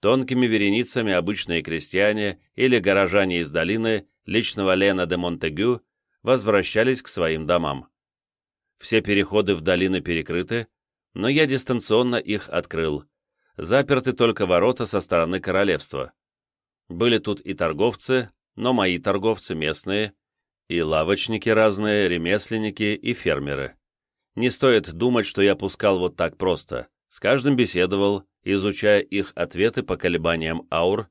Тонкими вереницами обычные крестьяне или горожане из долины личного Лена де Монтегю возвращались к своим домам. Все переходы в долины перекрыты, но я дистанционно их открыл. Заперты только ворота со стороны королевства. Были тут и торговцы, но мои торговцы местные, и лавочники разные, ремесленники и фермеры. Не стоит думать, что я пускал вот так просто. С каждым беседовал, изучая их ответы по колебаниям аур,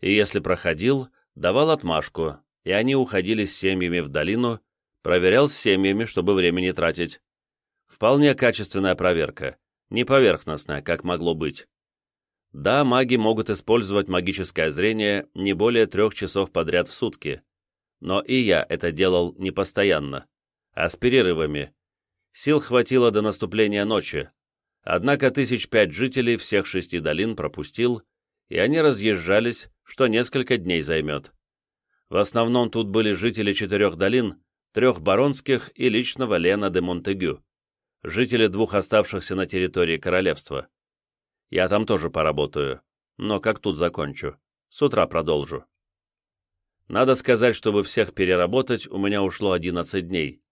и если проходил, давал отмашку, и они уходили с семьями в долину, проверял с семьями, чтобы времени тратить. Вполне качественная проверка, не поверхностная, как могло быть. Да, маги могут использовать магическое зрение не более трех часов подряд в сутки, но и я это делал не постоянно, а с перерывами. Сил хватило до наступления ночи, Однако тысяч пять жителей всех шести долин пропустил, и они разъезжались, что несколько дней займет. В основном тут были жители четырех долин, трех баронских и личного Лена де Монтегю. жители двух оставшихся на территории королевства. Я там тоже поработаю, но как тут закончу. С утра продолжу. Надо сказать, чтобы всех переработать, у меня ушло 11 дней.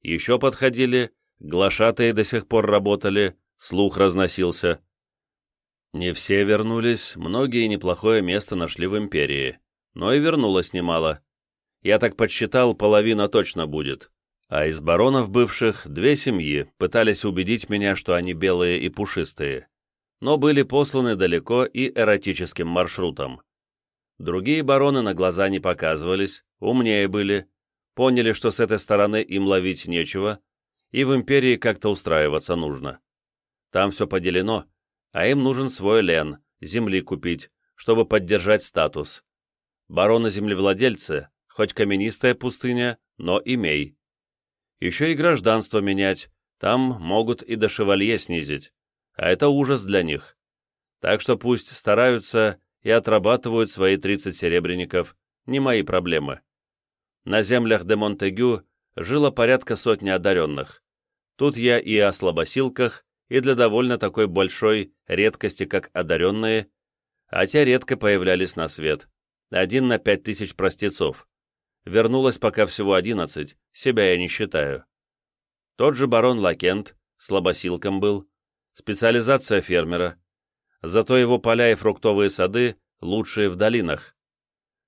Еще подходили, глашатые до сих пор работали, слух разносился. Не все вернулись, многие неплохое место нашли в империи, но и вернулось немало. Я так подсчитал, половина точно будет. А из баронов бывших две семьи пытались убедить меня, что они белые и пушистые, но были посланы далеко и эротическим маршрутом. Другие бароны на глаза не показывались, умнее были, поняли, что с этой стороны им ловить нечего, и в империи как-то устраиваться нужно. Там все поделено, а им нужен свой лен, земли купить, чтобы поддержать статус. Бароны-землевладельцы, хоть каменистая пустыня, но имей. Еще и гражданство менять, там могут и до шевалье снизить, а это ужас для них. Так что пусть стараются и отрабатывают свои 30 серебряников, не мои проблемы. На землях де Монтегю жило порядка сотни одаренных. Тут я и о слабосилках, и для довольно такой большой редкости, как одаренные, а те редко появлялись на свет. Один на пять тысяч простецов. Вернулось пока всего одиннадцать, себя я не считаю. Тот же барон Лакент, слабосилком был, специализация фермера, зато его поля и фруктовые сады лучшие в долинах.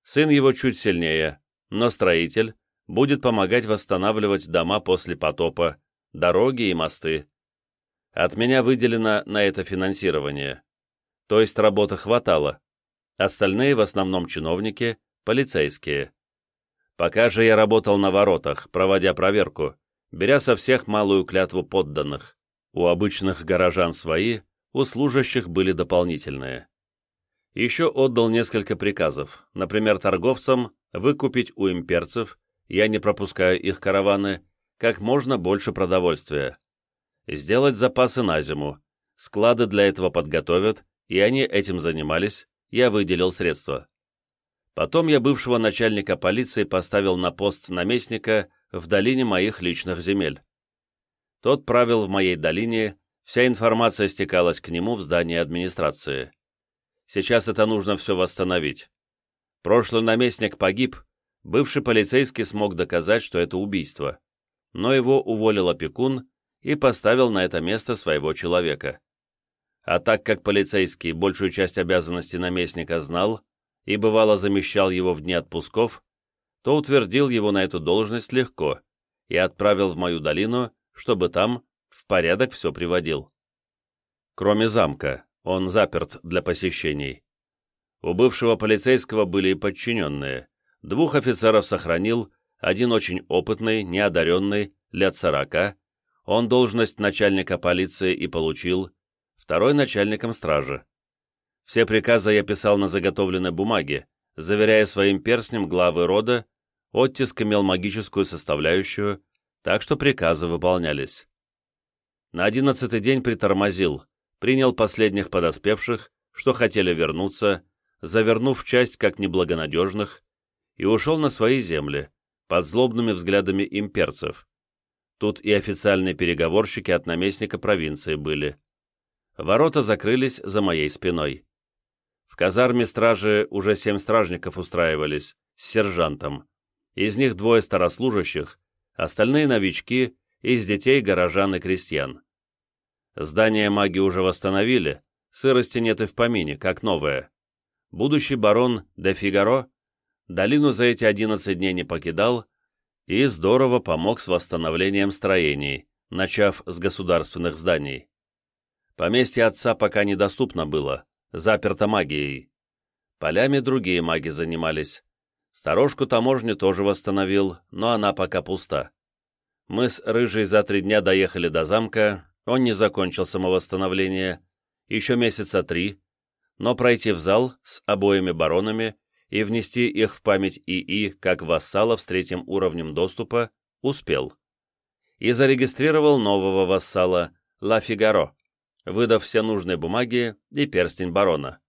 Сын его чуть сильнее, но строитель, будет помогать восстанавливать дома после потопа, дороги и мосты. От меня выделено на это финансирование. То есть работы хватало. Остальные в основном чиновники, полицейские. Пока же я работал на воротах, проводя проверку, беря со всех малую клятву подданных. У обычных горожан свои, у служащих были дополнительные. Еще отдал несколько приказов, например, торговцам выкупить у имперцев, я не пропускаю их караваны, как можно больше продовольствия. Сделать запасы на зиму, склады для этого подготовят, и они этим занимались, я выделил средства. Потом я бывшего начальника полиции поставил на пост наместника в долине моих личных земель. Тот правил в моей долине, вся информация стекалась к нему в здании администрации. Сейчас это нужно все восстановить. Прошлый наместник погиб, бывший полицейский смог доказать, что это убийство, но его уволил опекун и поставил на это место своего человека. А так как полицейский большую часть обязанностей наместника знал и бывало замещал его в дни отпусков, то утвердил его на эту должность легко и отправил в мою долину, чтобы там в порядок все приводил. Кроме замка, он заперт для посещений. У бывшего полицейского были и подчиненные. Двух офицеров сохранил, один очень опытный, неодаренный, лет сорока. Он должность начальника полиции и получил, второй начальником стражи. Все приказы я писал на заготовленной бумаге, заверяя своим перстнем главы рода, оттиск имел магическую составляющую, так что приказы выполнялись. На одиннадцатый день притормозил, принял последних подоспевших, что хотели вернуться, завернув часть как неблагонадежных, и ушел на свои земли, под злобными взглядами имперцев. Тут и официальные переговорщики от наместника провинции были. Ворота закрылись за моей спиной. В казарме стражи уже семь стражников устраивались, с сержантом. Из них двое старослужащих, остальные новички, из детей горожан и крестьян. Здание маги уже восстановили, сырости нет и в помине, как новое. Будущий барон де Фигаро долину за эти 11 дней не покидал и здорово помог с восстановлением строений, начав с государственных зданий. Поместье отца пока недоступно было, заперто магией. Полями другие маги занимались. Сторожку таможни тоже восстановил, но она пока пуста. Мы с Рыжей за три дня доехали до замка, он не закончил самовосстановление, еще месяца три, но пройти в зал с обоими баронами и внести их в память ИИ как вассалов с третьим уровнем доступа успел. И зарегистрировал нового вассала Ла Фигаро, выдав все нужные бумаги и перстень барона.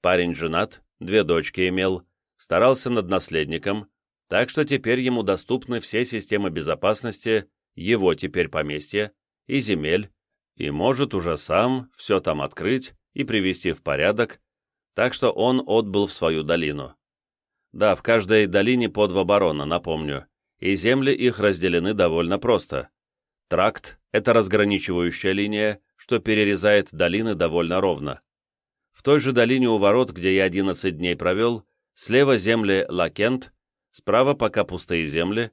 Парень женат, две дочки имел, старался над наследником, так что теперь ему доступны все системы безопасности, его теперь поместья, и земель, и может уже сам все там открыть и привести в порядок, так что он отбыл в свою долину. Да, в каждой долине по два барона, напомню, и земли их разделены довольно просто. Тракт — это разграничивающая линия, что перерезает долины довольно ровно. В той же долине у ворот, где я 11 дней провел, слева земли Лакент, справа пока пустые земли,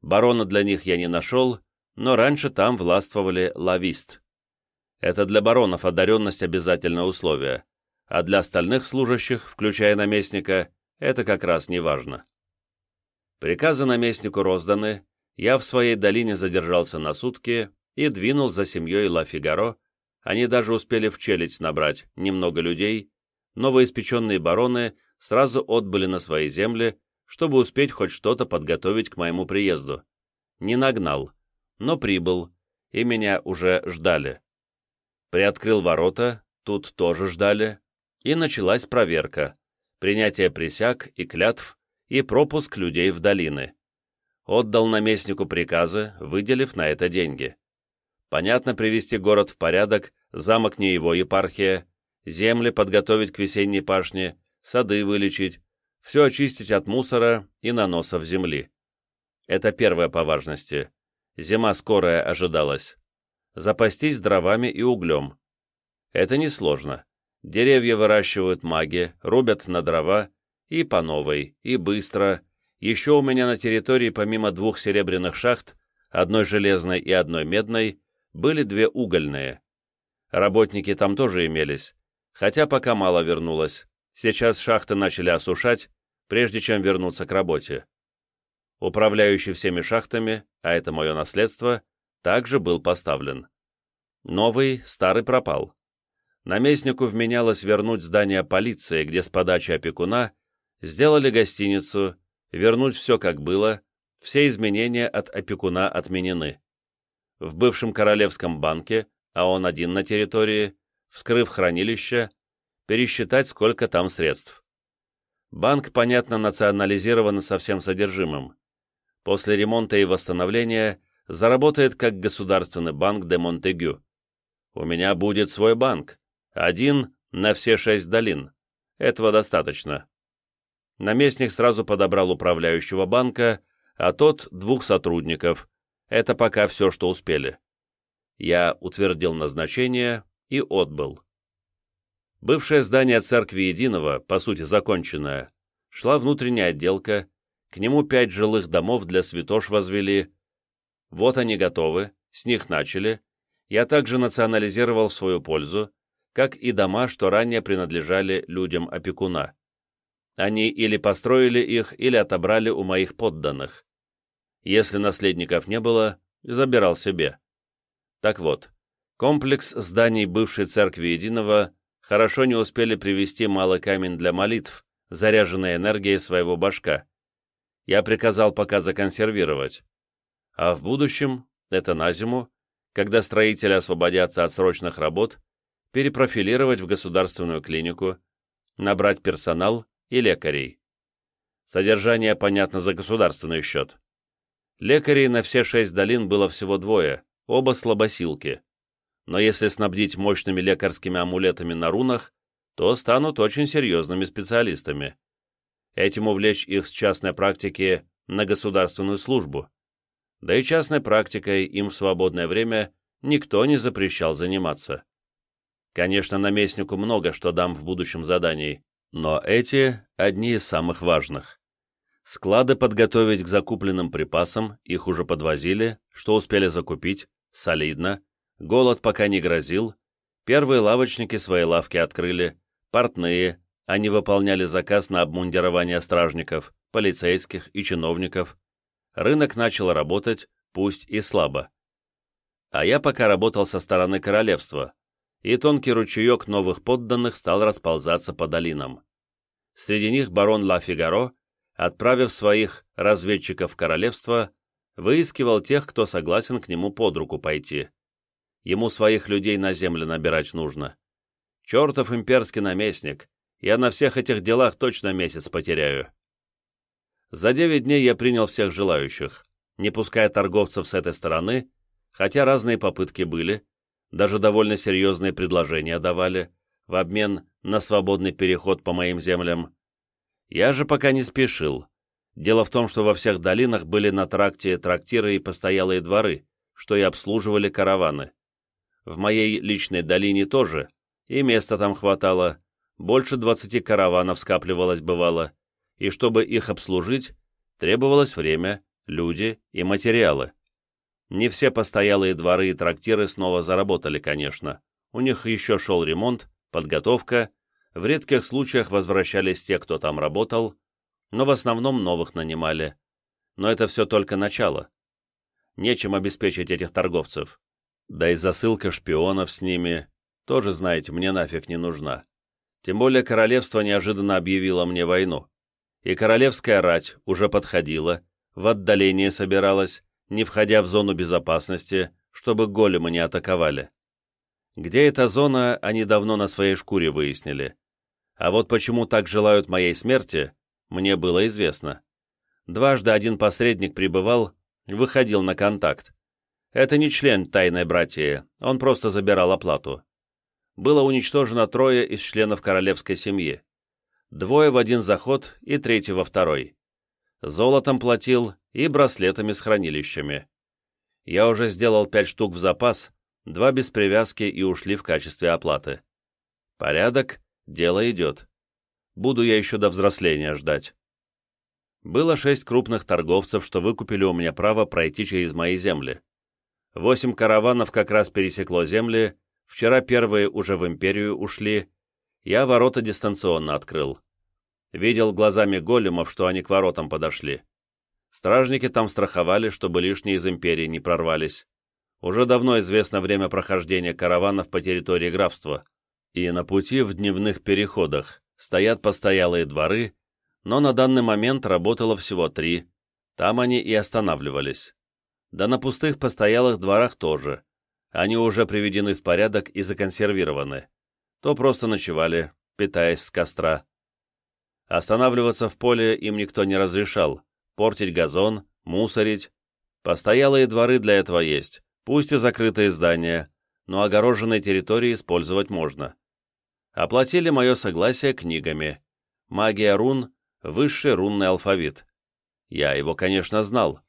барона для них я не нашел, но раньше там властвовали лавист. Это для баронов одаренность обязательное условие, а для остальных служащих, включая наместника, это как раз не важно. Приказы наместнику розданы, я в своей долине задержался на сутки и двинул за семьей Ла Фигаро, они даже успели в челядь набрать немного людей, новоиспеченные бароны сразу отбыли на свои земли, чтобы успеть хоть что-то подготовить к моему приезду. Не нагнал, но прибыл, и меня уже ждали. Приоткрыл ворота, тут тоже ждали, и началась проверка, принятие присяг и клятв и пропуск людей в долины. Отдал наместнику приказы, выделив на это деньги. Понятно, привести город в порядок, замок не его епархия, земли подготовить к весенней пашне, сады вылечить, все очистить от мусора и наносов земли. Это первое по важности. Зима скорая ожидалась. Запастись дровами и углем. Это несложно. Деревья выращивают маги, рубят на дрова, и по новой, и быстро. Еще у меня на территории помимо двух серебряных шахт, одной железной и одной медной, были две угольные. Работники там тоже имелись, хотя пока мало вернулось. Сейчас шахты начали осушать, прежде чем вернуться к работе управляющий всеми шахтами, а это мое наследство, также был поставлен. Новый, старый пропал. Наместнику вменялось вернуть здание полиции, где с подачи опекуна сделали гостиницу, вернуть все как было, все изменения от опекуна отменены. В бывшем Королевском банке, а он один на территории, вскрыв хранилище, пересчитать, сколько там средств. Банк, понятно, национализирован со всем содержимым после ремонта и восстановления заработает как государственный банк де Монтегю. У меня будет свой банк, один на все шесть долин. Этого достаточно. Наместник сразу подобрал управляющего банка, а тот — двух сотрудников. Это пока все, что успели. Я утвердил назначение и отбыл. Бывшее здание церкви Единого, по сути законченное, шла внутренняя отделка, к нему пять жилых домов для святош возвели. Вот они готовы, с них начали. Я также национализировал в свою пользу, как и дома, что ранее принадлежали людям опекуна. Они или построили их, или отобрали у моих подданных. Если наследников не было, забирал себе. Так вот, комплекс зданий бывшей церкви Единого хорошо не успели привести малый камень для молитв, заряженной энергией своего башка я приказал пока законсервировать. А в будущем, это на зиму, когда строители освободятся от срочных работ, перепрофилировать в государственную клинику, набрать персонал и лекарей. Содержание, понятно, за государственный счет. Лекарей на все шесть долин было всего двое, оба слабосилки. Но если снабдить мощными лекарскими амулетами на рунах, то станут очень серьезными специалистами этим увлечь их с частной практики на государственную службу. Да и частной практикой им в свободное время никто не запрещал заниматься. Конечно, наместнику много что дам в будущем задании, но эти – одни из самых важных. Склады подготовить к закупленным припасам, их уже подвозили, что успели закупить, солидно, голод пока не грозил, первые лавочники свои лавки открыли, портные, они выполняли заказ на обмундирование стражников, полицейских и чиновников. Рынок начал работать, пусть и слабо. А я пока работал со стороны королевства, и тонкий ручеек новых подданных стал расползаться по долинам. Среди них барон Ла Фигаро, отправив своих разведчиков в королевство, выискивал тех, кто согласен к нему под руку пойти. Ему своих людей на землю набирать нужно. Чертов имперский наместник, я на всех этих делах точно месяц потеряю. За девять дней я принял всех желающих, не пуская торговцев с этой стороны, хотя разные попытки были, даже довольно серьезные предложения давали в обмен на свободный переход по моим землям. Я же пока не спешил. Дело в том, что во всех долинах были на тракте трактиры и постоялые дворы, что и обслуживали караваны. В моей личной долине тоже, и места там хватало, больше двадцати караванов скапливалось бывало, и чтобы их обслужить, требовалось время, люди и материалы. Не все постоялые дворы и трактиры снова заработали, конечно. У них еще шел ремонт, подготовка, в редких случаях возвращались те, кто там работал, но в основном новых нанимали. Но это все только начало. Нечем обеспечить этих торговцев. Да и засылка шпионов с ними, тоже, знаете, мне нафиг не нужна. Тем более королевство неожиданно объявило мне войну. И королевская рать уже подходила, в отдалении собиралась, не входя в зону безопасности, чтобы големы не атаковали. Где эта зона, они давно на своей шкуре выяснили. А вот почему так желают моей смерти, мне было известно. Дважды один посредник прибывал, выходил на контакт. Это не член тайной братьи, он просто забирал оплату. Было уничтожено трое из членов королевской семьи. Двое в один заход и третий во второй. Золотом платил и браслетами с хранилищами. Я уже сделал пять штук в запас, два без привязки и ушли в качестве оплаты. Порядок, дело идет. Буду я еще до взросления ждать. Было шесть крупных торговцев, что выкупили у меня право пройти через мои земли. Восемь караванов как раз пересекло земли, вчера первые уже в империю ушли, я ворота дистанционно открыл. Видел глазами големов, что они к воротам подошли. Стражники там страховали, чтобы лишние из империи не прорвались. Уже давно известно время прохождения караванов по территории графства, и на пути в дневных переходах стоят постоялые дворы, но на данный момент работало всего три, там они и останавливались. Да на пустых постоялых дворах тоже. Они уже приведены в порядок и законсервированы. То просто ночевали, питаясь с костра. Останавливаться в поле им никто не разрешал, портить газон, мусорить. Постоялые дворы для этого есть, пусть и закрытые здания, но огороженные территории использовать можно. Оплатили мое согласие книгами. Магия рун — высший рунный алфавит. Я его, конечно, знал.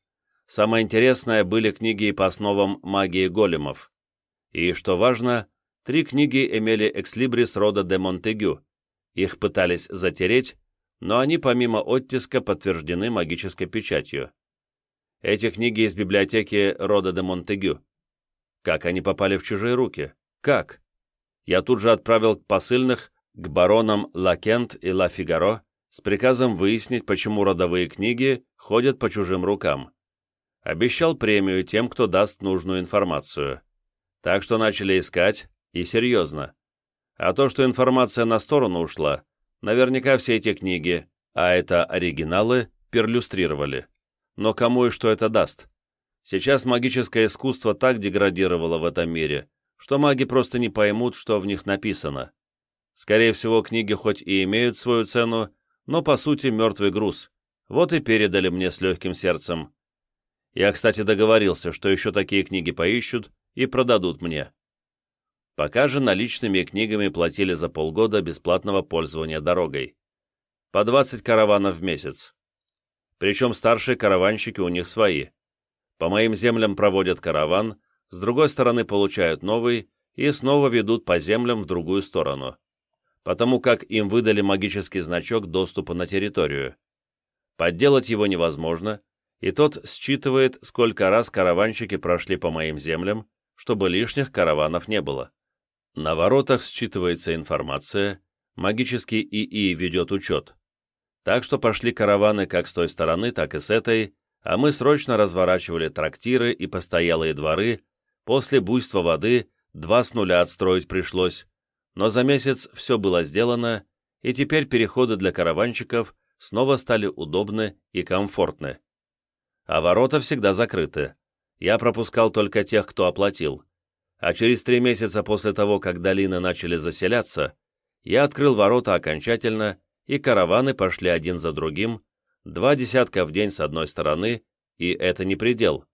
Самое интересное были книги по основам магии големов. И, что важно, три книги имели экслибрис рода де Монтегю. Их пытались затереть, но они помимо оттиска подтверждены магической печатью. Эти книги из библиотеки рода де Монтегю. Как они попали в чужие руки? Как? Я тут же отправил посыльных к баронам Лакент и Ла Фигаро с приказом выяснить, почему родовые книги ходят по чужим рукам. Обещал премию тем, кто даст нужную информацию. Так что начали искать, и серьезно. А то, что информация на сторону ушла, Наверняка все эти книги, а это оригиналы, перлюстрировали. Но кому и что это даст? Сейчас магическое искусство так деградировало в этом мире, что маги просто не поймут, что в них написано. Скорее всего, книги хоть и имеют свою цену, но по сути мертвый груз. Вот и передали мне с легким сердцем. Я, кстати, договорился, что еще такие книги поищут и продадут мне. Пока же наличными книгами платили за полгода бесплатного пользования дорогой. По 20 караванов в месяц. Причем старшие караванщики у них свои. По моим землям проводят караван, с другой стороны получают новый и снова ведут по землям в другую сторону. Потому как им выдали магический значок доступа на территорию. Подделать его невозможно, и тот считывает, сколько раз караванщики прошли по моим землям, чтобы лишних караванов не было. На воротах считывается информация, магический ИИ ведет учет. Так что пошли караваны как с той стороны, так и с этой, а мы срочно разворачивали трактиры и постоялые дворы, после буйства воды два с нуля отстроить пришлось, но за месяц все было сделано, и теперь переходы для караванщиков снова стали удобны и комфортны. А ворота всегда закрыты. Я пропускал только тех, кто оплатил а через три месяца после того, как долины начали заселяться, я открыл ворота окончательно, и караваны пошли один за другим, два десятка в день с одной стороны, и это не предел.